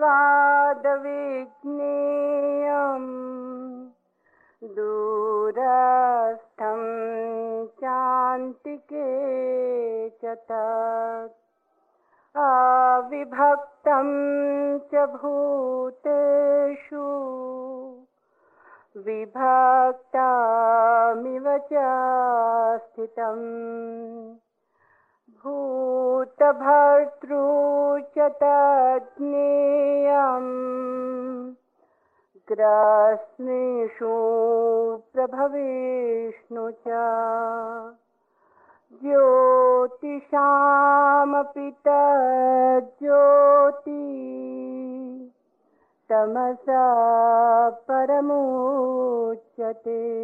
सूक्ष्मत्वादविज्ञेयम् दूरस्थं चान्तिके च तत्। अविभक्तं च भूतेषु विभक्तामिव च स्थितम् भूतभर्तृ च तज्ज्ञेयम् ग्रस्नेषु प्रभविष्णु च। ज्योतिषामपि तज्ज्योति। तमसा परमुच्यते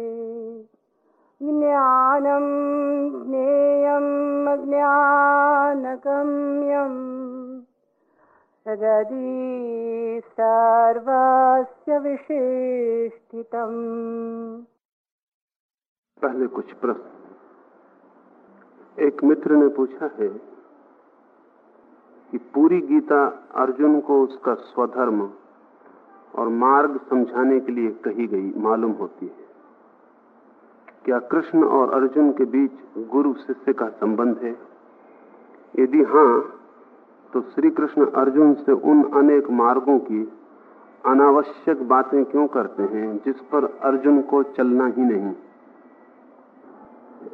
ज्ञानं ज्ञेयम् सर्वस्य विशिष्टितम्। पहले कुछ प्रश्न। एक मित्र ने पूछा है कि पूरी गीता अर्जुन को उसका स्वधर्म और मार्ग समझाने के लिए कही गई मालूम होती है। क्या कृष्ण और अर्जुन के बीच गुरु शिष्य का संबंध है? यदि हाँ तो श्री कृष्ण अर्जुन से उन अनेक मार्गों की अनावश्यक बातें क्यों करते हैं, जिस पर अर्जुन को चलना ही नहीं?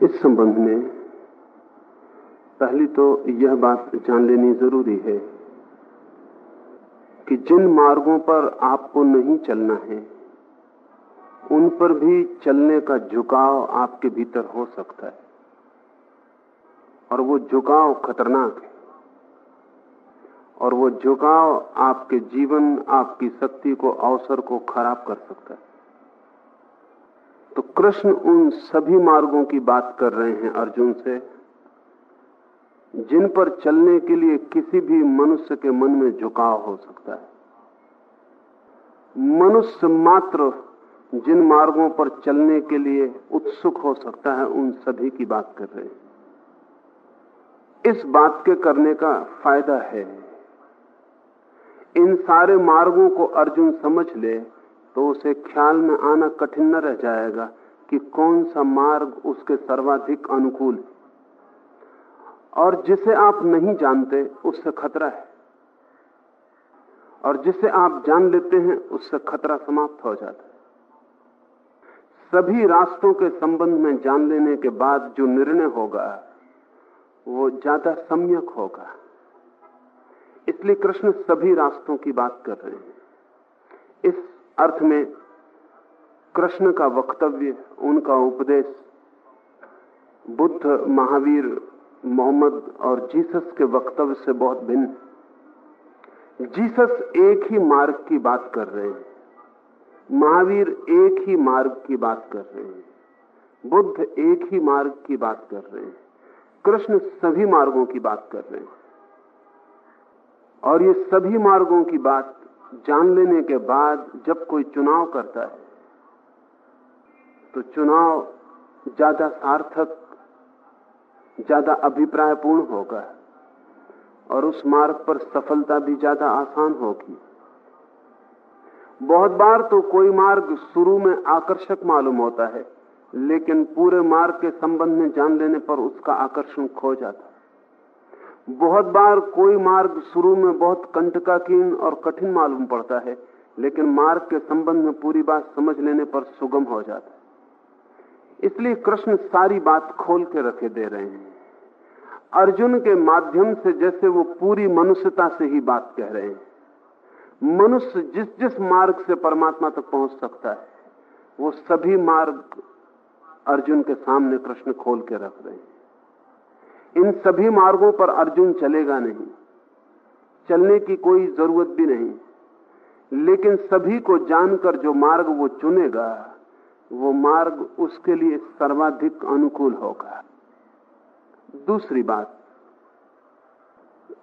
इस संबंध में पहली तो यह बात जान लेनी ज़रूरी है कि जिन मार्गों पर आपको नहीं चलना है उन पर भी चलने का झुकाव आपके भीतर हो सकता है। और वो झुकाव खतरनाक है। और वो झुकाव आपके जीवन, आपकी शक्ति को, अवसर को खराब कर सकता है। तो कृष्ण उन सभी मार्गों की बात कर रहे हैं, अर्जुन से, जिन पर चलने के लिए किसी भी मनुष्य के मन में झुकाव हो सकता है। मनुष्य मात्र जिन मार्गों पर चलने के लिए उत्सुक हो सकता है, उन सभी की बात कर रहे हैं। इस बात के करने का फ़ायदा है। इन सारे मार्गों को अर्जुन समझ ले तो उसे ख्याल में आना कठिन न रह जाएगा कि कौन सा मार्ग उसके सर्वाधिक अनुकूल है। और जिसे आप नहीं जानते, उससे खतरा है। और जिसे आप जान लेते हैं, उससे खतरा समाप्त हो जाता है। सभी रास्तों के संबंध में जान लेने के बाद जो निर्णय होगा, वो ज़्यादा सम्यक होगा। इसलिए कृष्ण सभी रास्तों की बात कर रहे हैं। इस अर्थ में कृष्ण का वक्तव्य, उनका उपदेश, बुद्ध, महावीर, मोहम्मद और जीसस के वक्तव्य से बहुत भिन्न। जीसस एक ही मार्ग की बात कर रहे हैं। महावीर एक ही मार्ग की बात कर रहे हैं। बुद्ध एक ही मार्ग की बात कर रहे हैं। कृष्ण सभी मार्गों की बात कर रहे हैं। और ये सभी मार्गों की बात जान लेने के बाद जब कोई चुनाव करता है तो चुनाव ज़्यादा सार्थक, ज़्यादा अभिप्रायपूर्ण होगा और उस मार्ग पर सफलता भी ज़्यादा आसान होगी। बहुत बार तो कोई मार्ग शुरू में आकर्षक मालूम होता है, लेकिन पूरे मार्ग के संबंध में जान लेने पर उसका आकर्षण खो जाता है। बहुत बार कोई मार्ग शुरू में बहुत कंटकाकीन और कठिन मालूम पड़ता है, लेकिन मार्ग के संबंध में पूरी बात समझ लेने पर सुगम हो जाता है। इसलिए कृष्ण सारी बात खोल के रखे दे रहे हैं। अर्जुन के माध्यम से जैसे वो पूरी मनुष्यता से ही बात कह रहे हैं। मनुष्य जिस जिस मार्ग से परमात्मा तक पहुँच सकता है, वो सभी मार्ग अर्जुन के सामने कृष्ण खोल के रख रहे हैं। इन सभी मार्गों पर अर्जुन चलेगा नहीं, चलने की कोई ज़रूरत भी नहीं, लेकिन सभी को जानकर जो मार्ग वो चुनेगा, वो मार्ग उसके लिए सर्वाधिक अनुकूल होगा। दूसरी बात,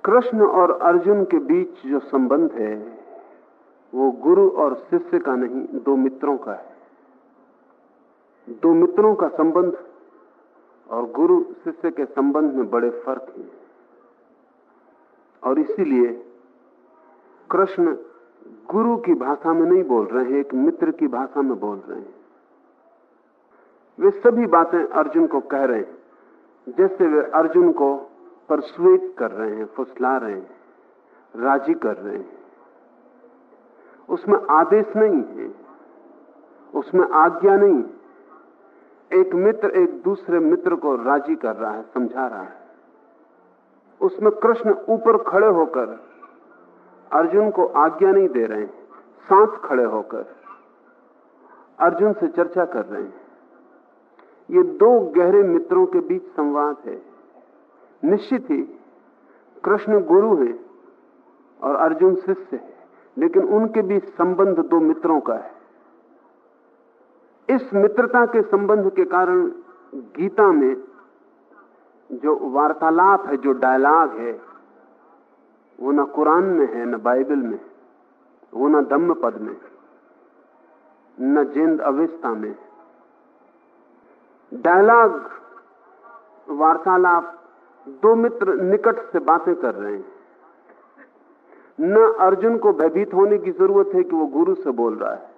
कृष्ण और अर्जुन के बीच जो संबंध है वो गुरु और शिष्य का नहीं, दो मित्रों का है। दो मित्रों का संबंध और गुरु, शिष्य के संबंध में बड़े फ़र्क हैं। और इसीलिए कृष्ण गुरु की भाषा में नहीं बोल रहे हैं, एक मित्र की भाषा में बोल रहे हैं। वे सभी बातें अर्जुन को कह रहे हैं। जैसे वे अर्जुन को परसुएट कर रहे हैं, फुसला रहे हैं, राज़ी कर रहे हैं। उसमें आदेश नहीं है। उसमें आज्ञा नहीं एक मित्र एक दूसरे मित्र को राज़ी कर रहा है, समझा रहा है। उसमें कृष्ण ऊपर खड़े होकर अर्जुन को आज्ञा नहीं दे रहे हैं, साथ खड़े होकर अर्जुन से चर्चा कर रहे हैं। ये दो गहरे मित्रों के बीच संवाद है। निश्चित ही कृष्ण गुरु है और अर्जुन शिष्य है। लेकिन उनके बीच संबंध दो मित्रों का है। इस मित्रता के संबंध के कारण गीता में जो वार्तालाप है, जो डायलॉग है, वो ना कुरान में है, ना बाइबल में, वो ना धम्म पद में, न जिंद अवस्था में। डायलॉग वार्तालाप दो मित्र निकट से बातें कर रहे हैं। न अर्जुन को भयभीत होने की ज़रूरत है कि वो गुरु से बोल रहा है।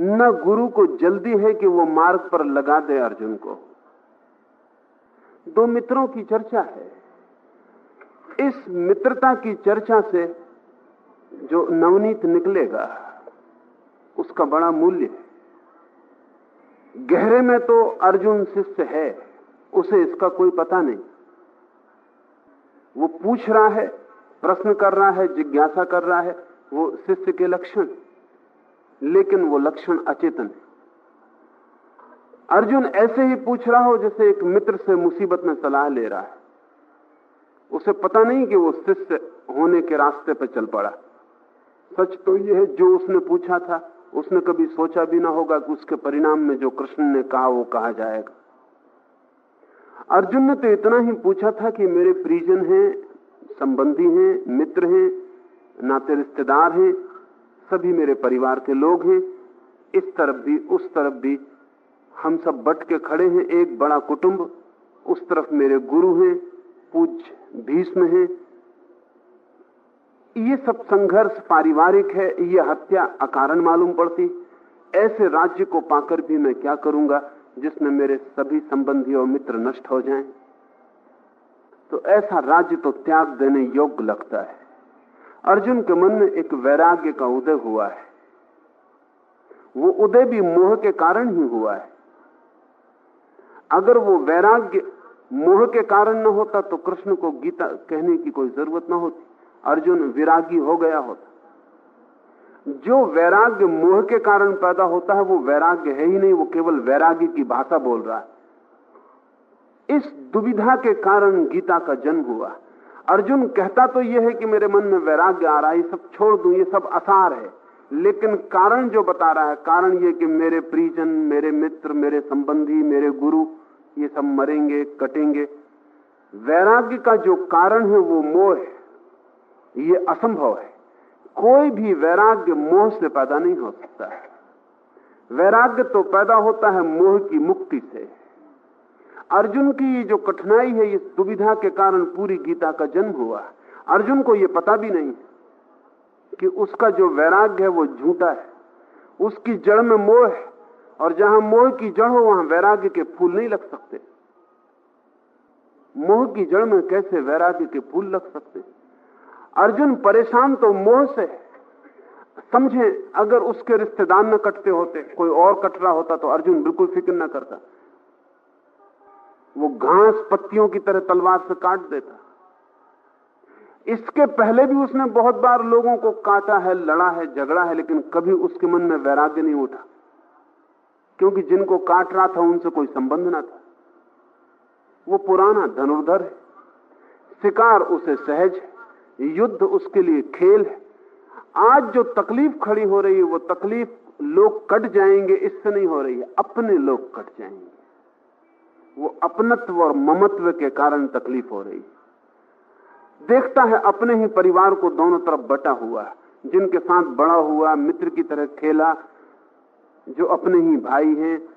न गुरु को जल्दी है कि वो मार्ग पर लगा दे अर्जुन को। दो मित्रों की चर्चा है। इस मित्रता की चर्चा से जो नवनीत निकलेगा, उसका बड़ा मूल्य है। गहरे में तो अर्जुन शिष्य है, उसे इसका कोई पता नहीं। वो पूछ रहा है प्रश्न कर रहा है, जिज्ञासा कर रहा है, वो शिष्य के लक्षण। लेकिन वो लक्षण अचेतन है। अर्जुन ऐसे ही पूछ रहा हो, जैसे एक मित्र से मुसीबत में सलाह ले रहा है। उसे पता नहीं कि वो शिष्य होने के रास्ते पर चल पड़ा। सच तो यह है, जो उसने पूछा था, उसने कभी सोचा भी ना होगा कि उसके परिणाम में जो कृष्ण ने कहा, वो कहा जाएगा। अर्जुन ने तो इतना ही पूछा था कि मेरे परिजन हैं संबंधी हैं, मित्र हैं, नाते रिश्तेदार हैं, सभी मेरे परिवार के लोग हैं। इस तरफ़ भी, उस तरफ़ भी हम सब बट के खड़े हैं, एक बड़ा कुटुंब। उस तरफ़ मेरे गुरु हैं पूज्य भीष्म हैं। ये सब संघर्ष पारिवारिक है, ये हत्या अकारण मालूम पड़ती। ऐसे राज्य को पाकर भी मैं क्या करूँगा जिसमें मेरे सभी संबंधी और मित्र नष्ट हो जाएँ? तो ऐसा राज्य तो त्याग देने योग्य लगता है। अर्जुन के मन में एक वैराग्य का उदय हुआ है। वो उदय भी मोह के कारण ही हुआ है। अगर वो वैराग्य मोह के कारण न होता तो कृष्ण को गीता कहने की कोई ज़रूरत न होती। अर्जुन विरागी हो गया होता। जो वैराग्य मोह के कारण पैदा होता है, वो वैराग्य है ही नहीं, वो केवल वैराग्य की भाषा बोल रहा है। इस दुविधा के कारण गीता का जन्म हुआ। अर्जुन कहता तो यह है कि मेरे मन में वैराग्य आ रहा है सब छोड़ दूँ, ये सब आसार है। लेकिन कारण जो बता रहा है, कारण ये कि मेरे परिजन मेरे मित्र, मेरे संबंधी, मेरे गुरु, ये सब मरेंगे, कटेंगे। वैराग्य का जो कारण है, वो मोह है। ये असंभव है। कोई भी वैराग्य मोह से पैदा नहीं हो सकता। है वैराग्य तो पैदा होता है मोह की मुक्ति से। अर्जुन की ये जो कठिनाई है इस दुविधा के कारण पूरी गीता का जन्म हुआ अर्जुन को यह पता भी नहीं कि उसका जो वैराग्य है, वो झूठा है। उसकी जड़ में मोह है और जहाँ मोह की जड़ हो, वहाँ वैराग्य के फूल नहीं लग सकते। मोह की जड़ में कैसे वैराग्य के फूल लग सकते? अर्जुन परेशान तो मोह से समझे, अगर उसके रिश्तेदार न कटते होते, कोई और कट रहा होता तो अर्जुन बिल्कुल फ़िक्र न करता। वो घास पत्तियों की तरह तलवार से काट देता। इसके पहले भी उसने बहुत बार लोगों को काटा है, लड़ा है, झगड़ा है, लेकिन कभी उसके मन में वैराग्य नहीं उठा। क्योंकि जिनको काट रहा था, उनसे कोई संबंध ना था। वो पुराना धनुर्धर है। शिकार उसे सहज है। युद्ध उसके लिए खेल है। आज जो तकलीफ़ खड़ी हो रही है, वो तकलीफ़ लोग कट जाएँगे, इससे नहीं हो रही है। अपने लोग कट जाएँगे। वो अपनत्व और ममत्व के कारण तकलीफ़ हो रही। देखता है अपने ही परिवार को दोनों तरफ़ बटा हुआ जिनके साथ बड़ा हुआ, मित्र की तरह खेला, जो अपने ही भाई हैं,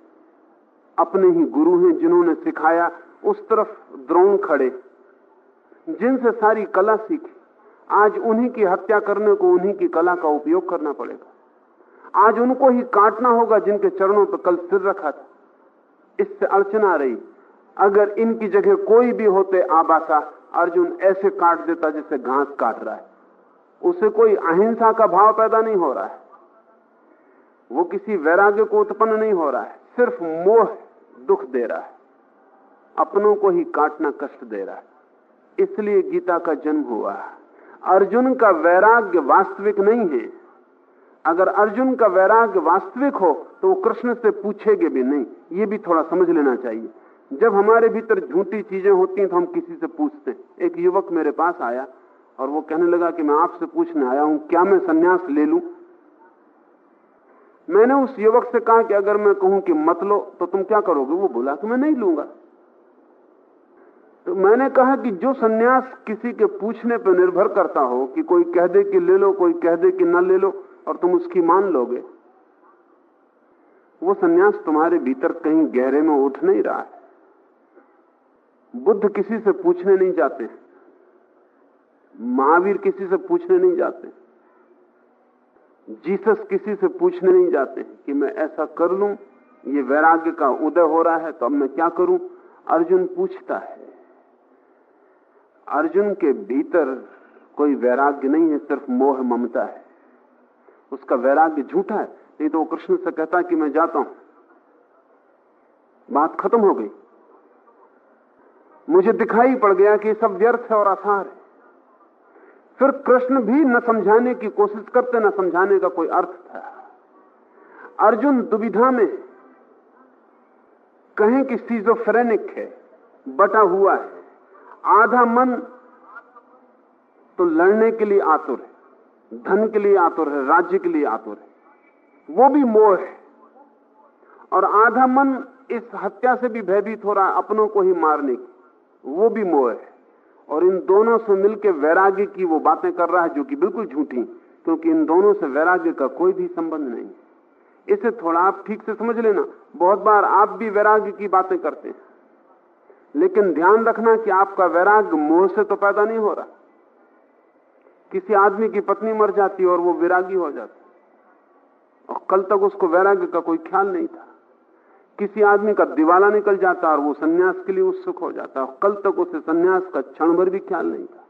अपने ही गुरु हैं, जिन्होंने सिखाया, उस तरफ़ द्रोण खड़े, जिनसे सारी कला सीखी। आज उन्हीं की हत्या करने को, उन्हीं की कला का उपयोग करना पड़ेगा। आज उनको ही काटना होगा जिनके चरणों पर कल सिर रखा था। इससे अड़चन आ रही। अगर इनकी जगह कोई भी होते आबासा, अर्जुन ऐसे काट देता जैसे घास काट रहा है। उसे कोई अहिंसा का भाव पैदा नहीं हो रहा है। वो किसी वैराग्य को उत्पन्न नहीं हो रहा है। सिर्फ़ मोह दुख दे रहा है। अपनों को ही काटना कष्ट दे रहा है। इसलिए गीता का जन्म हुआ है। अर्जुन का वैराग्य वास्तविक नहीं है। अगर अर्जुन का वैराग्य वास्तविक हो तो वो कृष्ण से पूछेगे भी नहीं। ये भी थोड़ा समझ लेना चाहिए। जब हमारे भीतर झूठी चीज़ें होती हैं तो हम किसी से पूछते हैं। एक युवक मेरे पास आया और वो कहने लगा कि मैं आपसे पूछने आया हूँ, क्या मैं सन्यास ले लू? मैंने उस युवक से कहा कि अगर मैं कहूँ कि मत लो तो तुम क्या करोगे? वो बोला कि मैं नहीं लूँगा। तो मैंने कहा कि जो सन्यास किसी के पूछने पर निर्भर करता हो, कि कोई कह दे कि ले लो, कोई कह दे कि न ले लो, और तुम उसकी मान लोगे, वो सन्यास तुम्हारे भीतर कहीं गहरे में उठ नहीं रहा है। बुद्ध किसी से पूछने नहीं जाते। महावीर किसी से पूछने नहीं जाते। जीसस किसी से पूछने नहीं जाते कि मैं ऐसा कर लूँ, ये वैराग्य का उदय हो रहा है तो अब मैं क्या करूँ? अर्जुन पूछता है। अर्जुन के भीतर कोई वैराग्य नहीं है, सिर्फ़ मोह ममता है। उसका वैराग्य झूठा है। नहीं तो वो कृष्ण से कहता कि मैं जाता हूँ। बात खत्म हो गई। मुझे दिखाई पड़ गया कि सब व्यर्थ है और आसार है। फिर कृष्ण भी न समझाने की कोशिश करते, न समझाने का कोई अर्थ था। अर्जुन दुविधा में कहें कि सीजोफ्रेनिक है, बटा हुआ है। आधा मन तो लड़ने के लिए आतुर है, धन के लिए आतुर है, राज्य के लिए आतुर है। वो भी मोह है। और आधा मन इस हत्या से भी भयभीत हो रहा है, अपनों को ही मारने की वो भी मोह है। और इन दोनों से मिलकर वैराग्य की वो बातें कर रहा है जो कि बिल्कुल झूठी क्योंकि इन दोनों से वैराग्य का कोई भी संबंध नहीं इसे थोड़ा आप ठीक से समझ लेना। बहुत बार आप भी वैराग्य की बातें करते हैं। लेकिन ध्यान रखना कि आपका वैराग्य मोह से तो पैदा नहीं हो रहा। किसी आदमी की पत्नी मर जाती और वो वैरागी हो जाती और कल तक उसको वैराग्य का कोई ख्याल नहीं था। किसी आदमी का दिवाला निकल जाता और वो सन्यास के लिए उत्सुक हो जाता और कल तक उसे सन्यास का क्षण भर भी ख्याल नहीं था।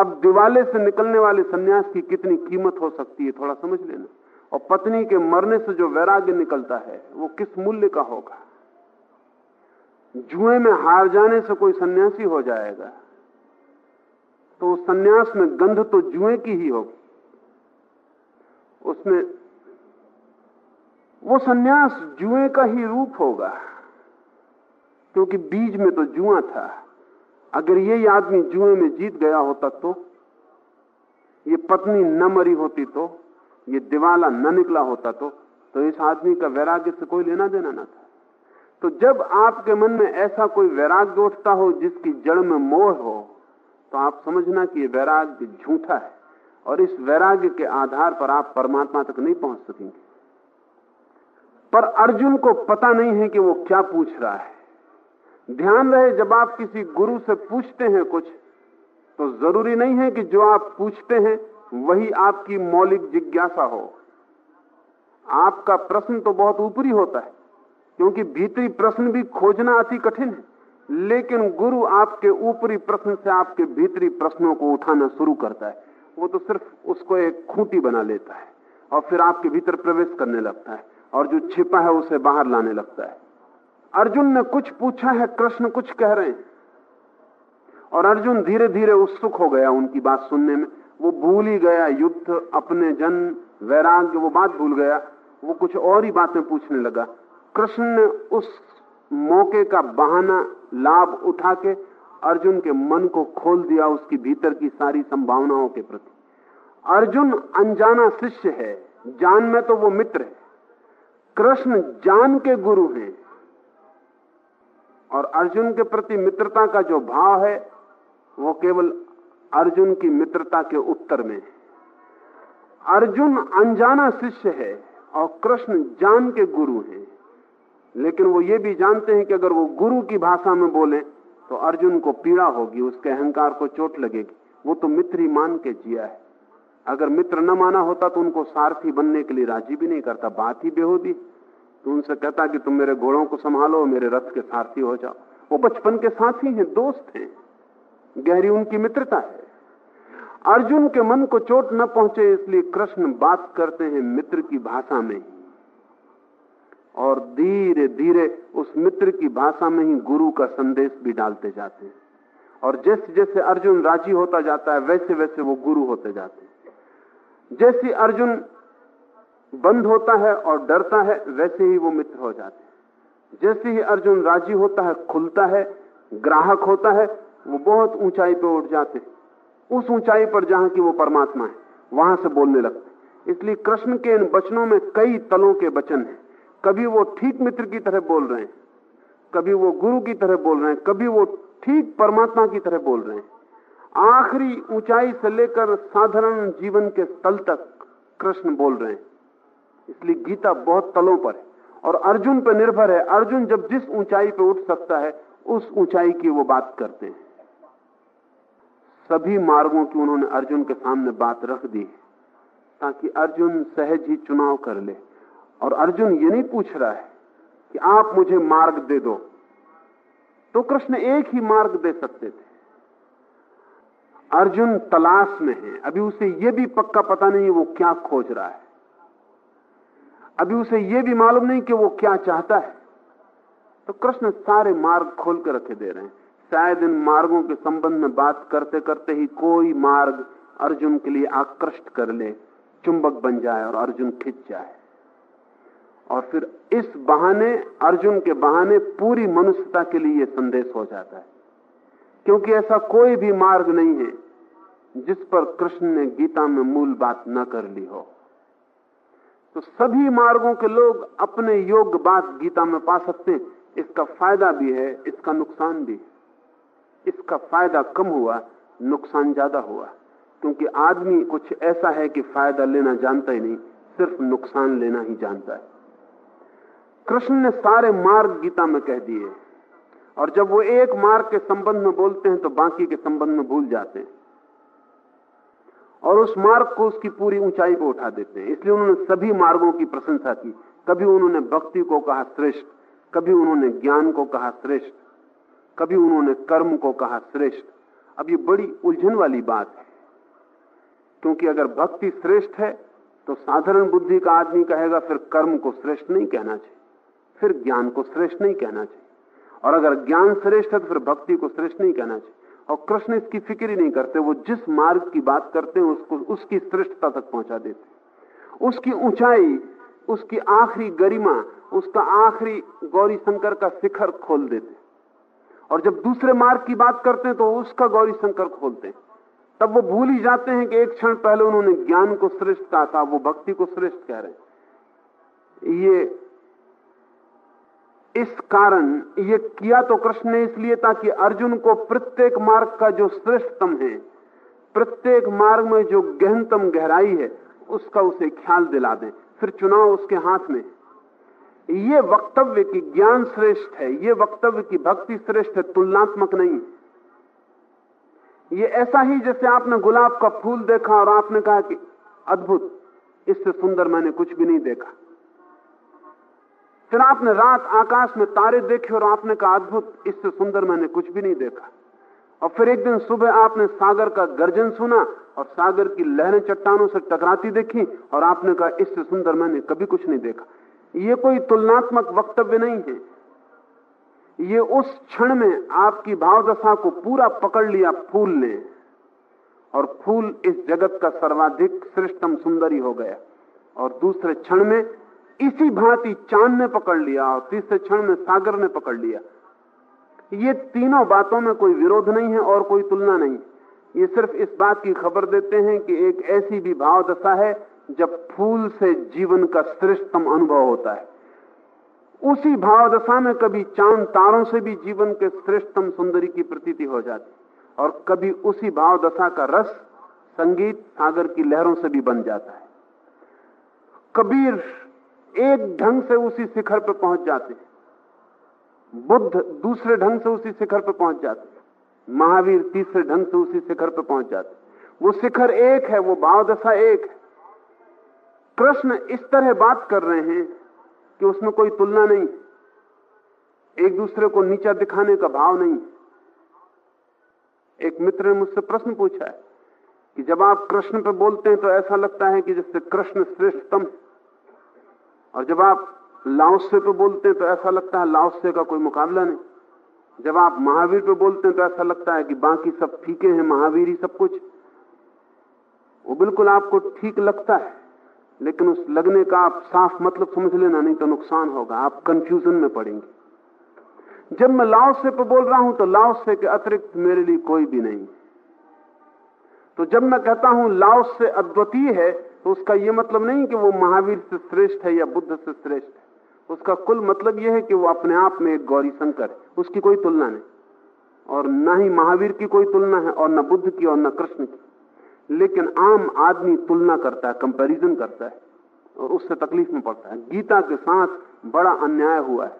अब दिवाले से निकलने वाले सन्यास की कितनी कीमत हो सकती है, थोड़ा समझ लेना। और पत्नी के मरने से जो वैराग्य निकलता है, वो किस मूल्य का होगा? जुए में हार जाने से कोई सन्यासी हो जाएगा। तो सन्यास में गंध तो जुए की ही होगी। उसमें वो सन्यास जुए का ही रूप होगा, क्योंकि बीज में तो जुआ था। अगर ये आदमी जुए में जीत गया होता तो ये पत्नी न मरी होती तो ये दिवाला न निकला होता तो तो इस आदमी का वैराग्य से कोई लेना देना ना था। तो जब आपके मन में ऐसा कोई वैराग्य उठता हो जिसकी जड़ में मोह हो तो आप समझना कि ये वैराग्य झूठा है, और इस वैराग्य के आधार पर आप परमात्मा तक नहीं पहुँच सकेंगे। पर अर्जुन को पता नहीं है कि वो क्या पूछ रहा है। ध्यान रहे, जब आप किसी गुरु से पूछते हैं कुछ तो ज़रूरी नहीं है कि जो आप पूछते हैं, वही आपकी मौलिक जिज्ञासा हो। आपका प्रश्न तो बहुत ऊपरी होता है, क्योंकि भीतरी प्रश्न भी खोजना अति कठिन है। लेकिन गुरु आपके ऊपरी प्रश्न से आपके भीतरी प्रश्नों को उठाना शुरू करता है। वो तो सिर्फ़ उसको एक खूंटी बना लेता है, और फिर आपके भीतर प्रवेश करने लगता है। और जो छिपा है उसे बाहर लाने लगता है। अर्जुन ने कुछ पूछा है, कृष्ण कुछ कह रहे हैं। और अर्जुन धीरे धीरे उत्सुक हो गया उनकी बात सुनने में। वो भूल ही गया, युद्ध, अपने जन, वैराग्य, वो बात भूल गया। वो कुछ और ही बातें पूछने लगा। कृष्ण ने उस मौके का बहाना, लाभ उठा के अर्जुन के मन को खोल दिया उसकी भीतर की सारी संभावनाओं के प्रति। अर्जुन अनजाना शिष्य है, जान में तो वो मित्र है। कृष्ण जान के गुरु हैं। और अर्जुन के प्रति मित्रता का जो भाव है, वो केवल अर्जुन की मित्रता के उत्तर में है। अर्जुन अनजाना शिष्य है और कृष्ण जान के गुरु हैं। लेकिन वो ये भी जानते हैं कि अगर वो गुरु की भाषा में बोले तो अर्जुन को पीड़ा होगी, उसके अहंकार को चोट लगेगी। वो तो मित्र ही मान के जिया है। अगर मित्र न माना होता तो उनको सारथी बनने के लिए राज़ी भी नहीं करता, बात ही बेहोदी। तो उनसे कहता कि तुम मेरे घोड़ों को संभालो मेरे रथ के सारथी हो जाओ। वो बचपन के साथी हैं, दोस्त हैं। गहरी उनकी मित्रता है। अर्जुन के मन को चोट न पहुँचे, इसलिए कृष्ण बात करते हैं मित्र की भाषा में ही। और धीरे धीरे उस मित्र की भाषा में ही गुरु का संदेश भी डालते जाते हैं। और जैसे जैसे अर्जुन राज़ी होता जाता है वैसे वैसे वो गुरु होते जाते हैं। जैसे अर्जुन बंद होता है और डरता है, वैसे ही वो मित्र हो जाते हैं। जैसे ही अर्जुन राज़ी होता है, खुलता है, ग्राहक होता है, वो बहुत ऊंचाई पर उठ जाते हैं। उस ऊंचाई पर जहाँ की वो परमात्मा है, वहाँ से बोलने लगते इसलिए कृष्ण के इन वचनों में कई तलों के वचन हैं। कभी वो ठीक मित्र की तरह बोल रहे हैं, कभी वो गुरु की तरह बोल रहे हैं, कभी वो ठीक परमात्मा की तरह बोल रहे हैं। आखिरी ऊंचाई से लेकर साधारण जीवन के तल तक कृष्ण बोल रहे हैं। इसलिए गीता बहुत तलों पर है और अर्जुन पर निर्भर है। अर्जुन जब जिस ऊंचाई पर उठ सकता है, उस ऊंचाई की वो बात करते हैं। सभी मार्गों की उन्होंने अर्जुन के सामने बात रख दी ताकि अर्जुन सहज ही चुनाव कर ले। और अर्जुन ये नहीं पूछ रहा है कि आप मुझे मार्ग दे दो। तो कृष्ण एक ही मार्ग दे सकते थे। अर्जुन तलाश में है। अभी उसे यह भी पक्का पता नहीं वो क्या खोज रहा है। अभी उसे यह भी मालूम नहीं कि वो क्या चाहता है। तो कृष्ण सारे मार्ग खोल कर रखे दे रहे हैं। शायद इन मार्गों के संबंध में बात करते करते ही कोई मार्ग अर्जुन के लिए आकृष्ट कर ले, चुंबक बन जाए और अर्जुन खिंच जाए। और फिर इस बहाने, अर्जुन के बहाने पूरी मनुष्यता के लिए संदेश हो जाता है। क्योंकि ऐसा कोई भी मार्ग नहीं है जिस पर कृष्ण ने गीता में मूल बात न कर ली हो। तो सभी मार्गों के लोग अपने योग्य बात गीता में पा सकते हैं। इसका फ़ायदा भी है, इसका नुकसान भी इसका फ़ायदा कम हुआ, नुकसान ज़्यादा हुआ। क्योंकि आदमी कुछ ऐसा है कि फ़ायदा लेना जानता ही नहीं, सिर्फ़ नुकसान लेना ही जानता है। कृष्ण ने सारे मार्ग गीता में कह दिए। और जब वो एक मार्ग के संबंध में बोलते हैं तो बाकी के संबंध में भूल जाते हैं। और उस मार्ग को उसकी पूरी ऊंचाई पर उठा देते हैं। इसलिए उन्होंने सभी मार्गों की प्रशंसा की। कभी उन्होंने भक्ति को कहा श्रेष्ठ, कभी उन्होंने ज्ञान को कहा श्रेष्ठ, कभी उन्होंने कर्म को कहा श्रेष्ठ। अब ये बड़ी उलझन वाली बात है। क्योंकि अगर भक्ति श्रेष्ठ है तो साधारण बुद्धि का आदमी कहेगा, फिर कर्म को श्रेष्ठ नहीं कहना चाहिए। फिर ज्ञान को श्रेष्ठ नहीं कहना चाहिए। और अगर ज्ञान श्रेष्ठ है तो फिर भक्ति को श्रेष्ठ नहीं कहना चाहिए। और कृष्ण इसकी फ़िक्र ही नहीं करते, वो जिस मार्ग की बात करते हैं, उसको, उसकी श्रेष्ठता तक पहुँचा देते उसकी ऊंचाई, उसकी आखिरी गरिमा, उसका आखिरी गौरी शंकर का शिखर खोल देते और जब दूसरे मार्ग की बात करते हैं तो उसका गौरी शंकर खोलते हैं। तब वो भूल ही जाते हैं कि एक क्षण पहले उन्होंने ज्ञान को श्रेष्ठ कहा था वो भक्ति को श्रेष्ठ कह रहे हैं। ये इस कारण ये किया तो कृष्ण ने इसलिए ताकि अर्जुन को प्रत्येक मार्ग का जो श्रेष्ठतम है, प्रत्येक मार्ग में जो गहनतम गहराई है, उसका उसे ख्याल दिला दें। फिर चुनाव उसके हाथ में ये वक्तव्य की ज्ञान श्रेष्ठ है, ये वक्तव्य की भक्ति श्रेष्ठ है, तुलनात्मक नहीं। ये ऐसा ही जैसे आपने गुलाब का फूल देखा और आपने कहा कि, अद्भुत, इससे सुंदर मैंने कुछ भी नहीं देखा। फिर आपने रात आकाश में तारे देखे और आपने कहा, अद्भुत, इससे सुंदर मैंने कुछ भी नहीं देखा। और फिर एक दिन सुबह आपने सागर का गर्जन सुना और सागर की लहरें चट्टानों से टकराती देखी और आपने कहा, इससे सुंदर मैंने कभी कुछ नहीं देखा। ये कोई तुलनात्मक वक्तव्य नहीं है। ये उस क्षण में आपकी भावदशा को पूरा पकड़ लिया फूल ने और फूल इस जगत का सर्वाधिक श्रेष्ठम सुंदरी हो गया। और दूसरे क्षण में इसी भांति चाँद ने पकड़ लिया और तीसरे क्षण में सागर ने पकड़ लिया। ये तीनों बातों में कोई विरोध नहीं है और कोई तुलना नहीं। ये सिर्फ़ इस बात की खबर देते हैं कि एक ऐसी भी भाव दशा है जब फूल से जीवन का श्रेष्ठतम अनुभव होता है। उसी भाव दशा में कभी चाँद तारों से भी जीवन के श्रेष्ठतम सुंदरी की प्रतीति हो जाती और कभी उसी भाव दशा का रस संगीत सागर की लहरों से भी बन जाता है। कबीर एक ढंग से उसी शिखर पर पहुँच जाते बुद्ध दूसरे ढंग से उसी शिखर पर पहुँच जाते महावीर तीसरे ढंग से उसी शिखर पर पहुँच जाते वो शिखर एक है, वो भाव दशा एक है। कृष्ण इस तरह बात कर रहे हैं कि उसमें कोई तुलना नहीं। एक दूसरे को नीचा दिखाने का भाव नहीं। एक मित्र ने मुझसे प्रश्न पूछा है कि जब आप कृष्ण पर बोलते हैं तो ऐसा लगता है कि जैसे कृष्ण श्रेष्ठतम और जब आप लाओसे पे बोलते हैं तो ऐसा लगता है लाओसे का कोई मुकाबला नहीं। जब आप महावीर पे बोलते हैं तो ऐसा लगता है कि बाकी सब फीके हैं, महावीर ही सब कुछ। वो बिल्कुल आपको ठीक लगता है, लेकिन उस लगने का आप साफ़ मतलब समझ लेना, नहीं तो नुकसान होगा, आप कंफ्यूजन में पड़ेंगे। जब मैं लाओसे पे बोल रहा हूँ तो लाओसे के अतिरिक्त मेरे लिए कोई भी नहीं। तो जब मैं कहता हूँ लाओस अद्वितीय है तो उसका यह मतलब नहीं कि वो महावीर से श्रेष्ठ है या बुद्ध से श्रेष्ठ है। उसका कुल मतलब यह है कि वो अपने आप में एक गौरी शंकर है। उसकी कोई तुलना नहीं। और न ही महावीर की कोई तुलना है और न बुद्ध की और न कृष्ण की। लेकिन आम आदमी तुलना करता है कंपैरिजन करता है और उससे तकलीफ़ में पड़ता है। गीता के साथ बड़ा अन्याय हुआ है।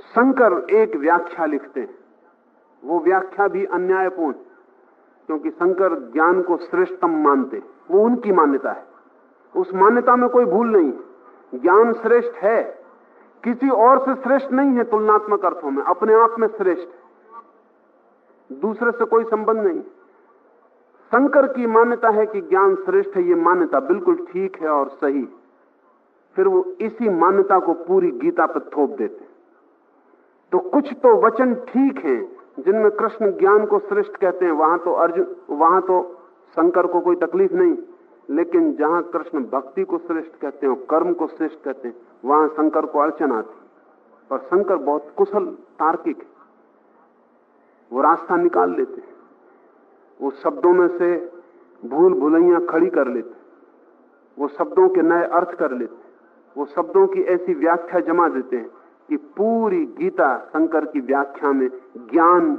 शंकर एक व्याख्या लिखते हैं। वो व्याख्या भी अन्यायपूर्ण क्योंकि शंकर ज्ञान को श्रेष्ठतम मानते वो उनकी मान्यता है। उस मान्यता में कोई भूल नहीं। ज्ञान श्रेष्ठ है। किसी और से श्रेष्ठ नहीं है तुलनात्मक अर्थों में। अपने आप में श्रेष्ठ दूसरे से कोई संबंध नहीं। शंकर की मान्यता है कि ज्ञान श्रेष्ठ है, ये मान्यता बिल्कुल ठीक है और सही। फिर वो इसी मान्यता को पूरी गीता पर थोप देते तो कुछ तो वचन ठीक हैं, जिनमें कृष्ण ज्ञान को श्रेष्ठ कहते हैं। वहाँ तो अर्जुन, वहाँ तो शंकर को कोई तकलीफ़ नहीं, लेकिन जहाँ कृष्ण भक्ति को श्रेष्ठ कहते हैं कर्म को श्रेष्ठ कहते हैं, वहाँ शंकर को अड़चन आती पर शंकर बहुत कुशल, तार्किक है। वो रास्ता निकाल लेते हैं। वो शब्दों में से भूल भुलैया खड़ी कर लेते वो शब्दों के नए अर्थ कर लेते वो शब्दों की ऐसी व्याख्या जमा देते हैं कि पूरी गीता शंकर की व्याख्या में ज्ञान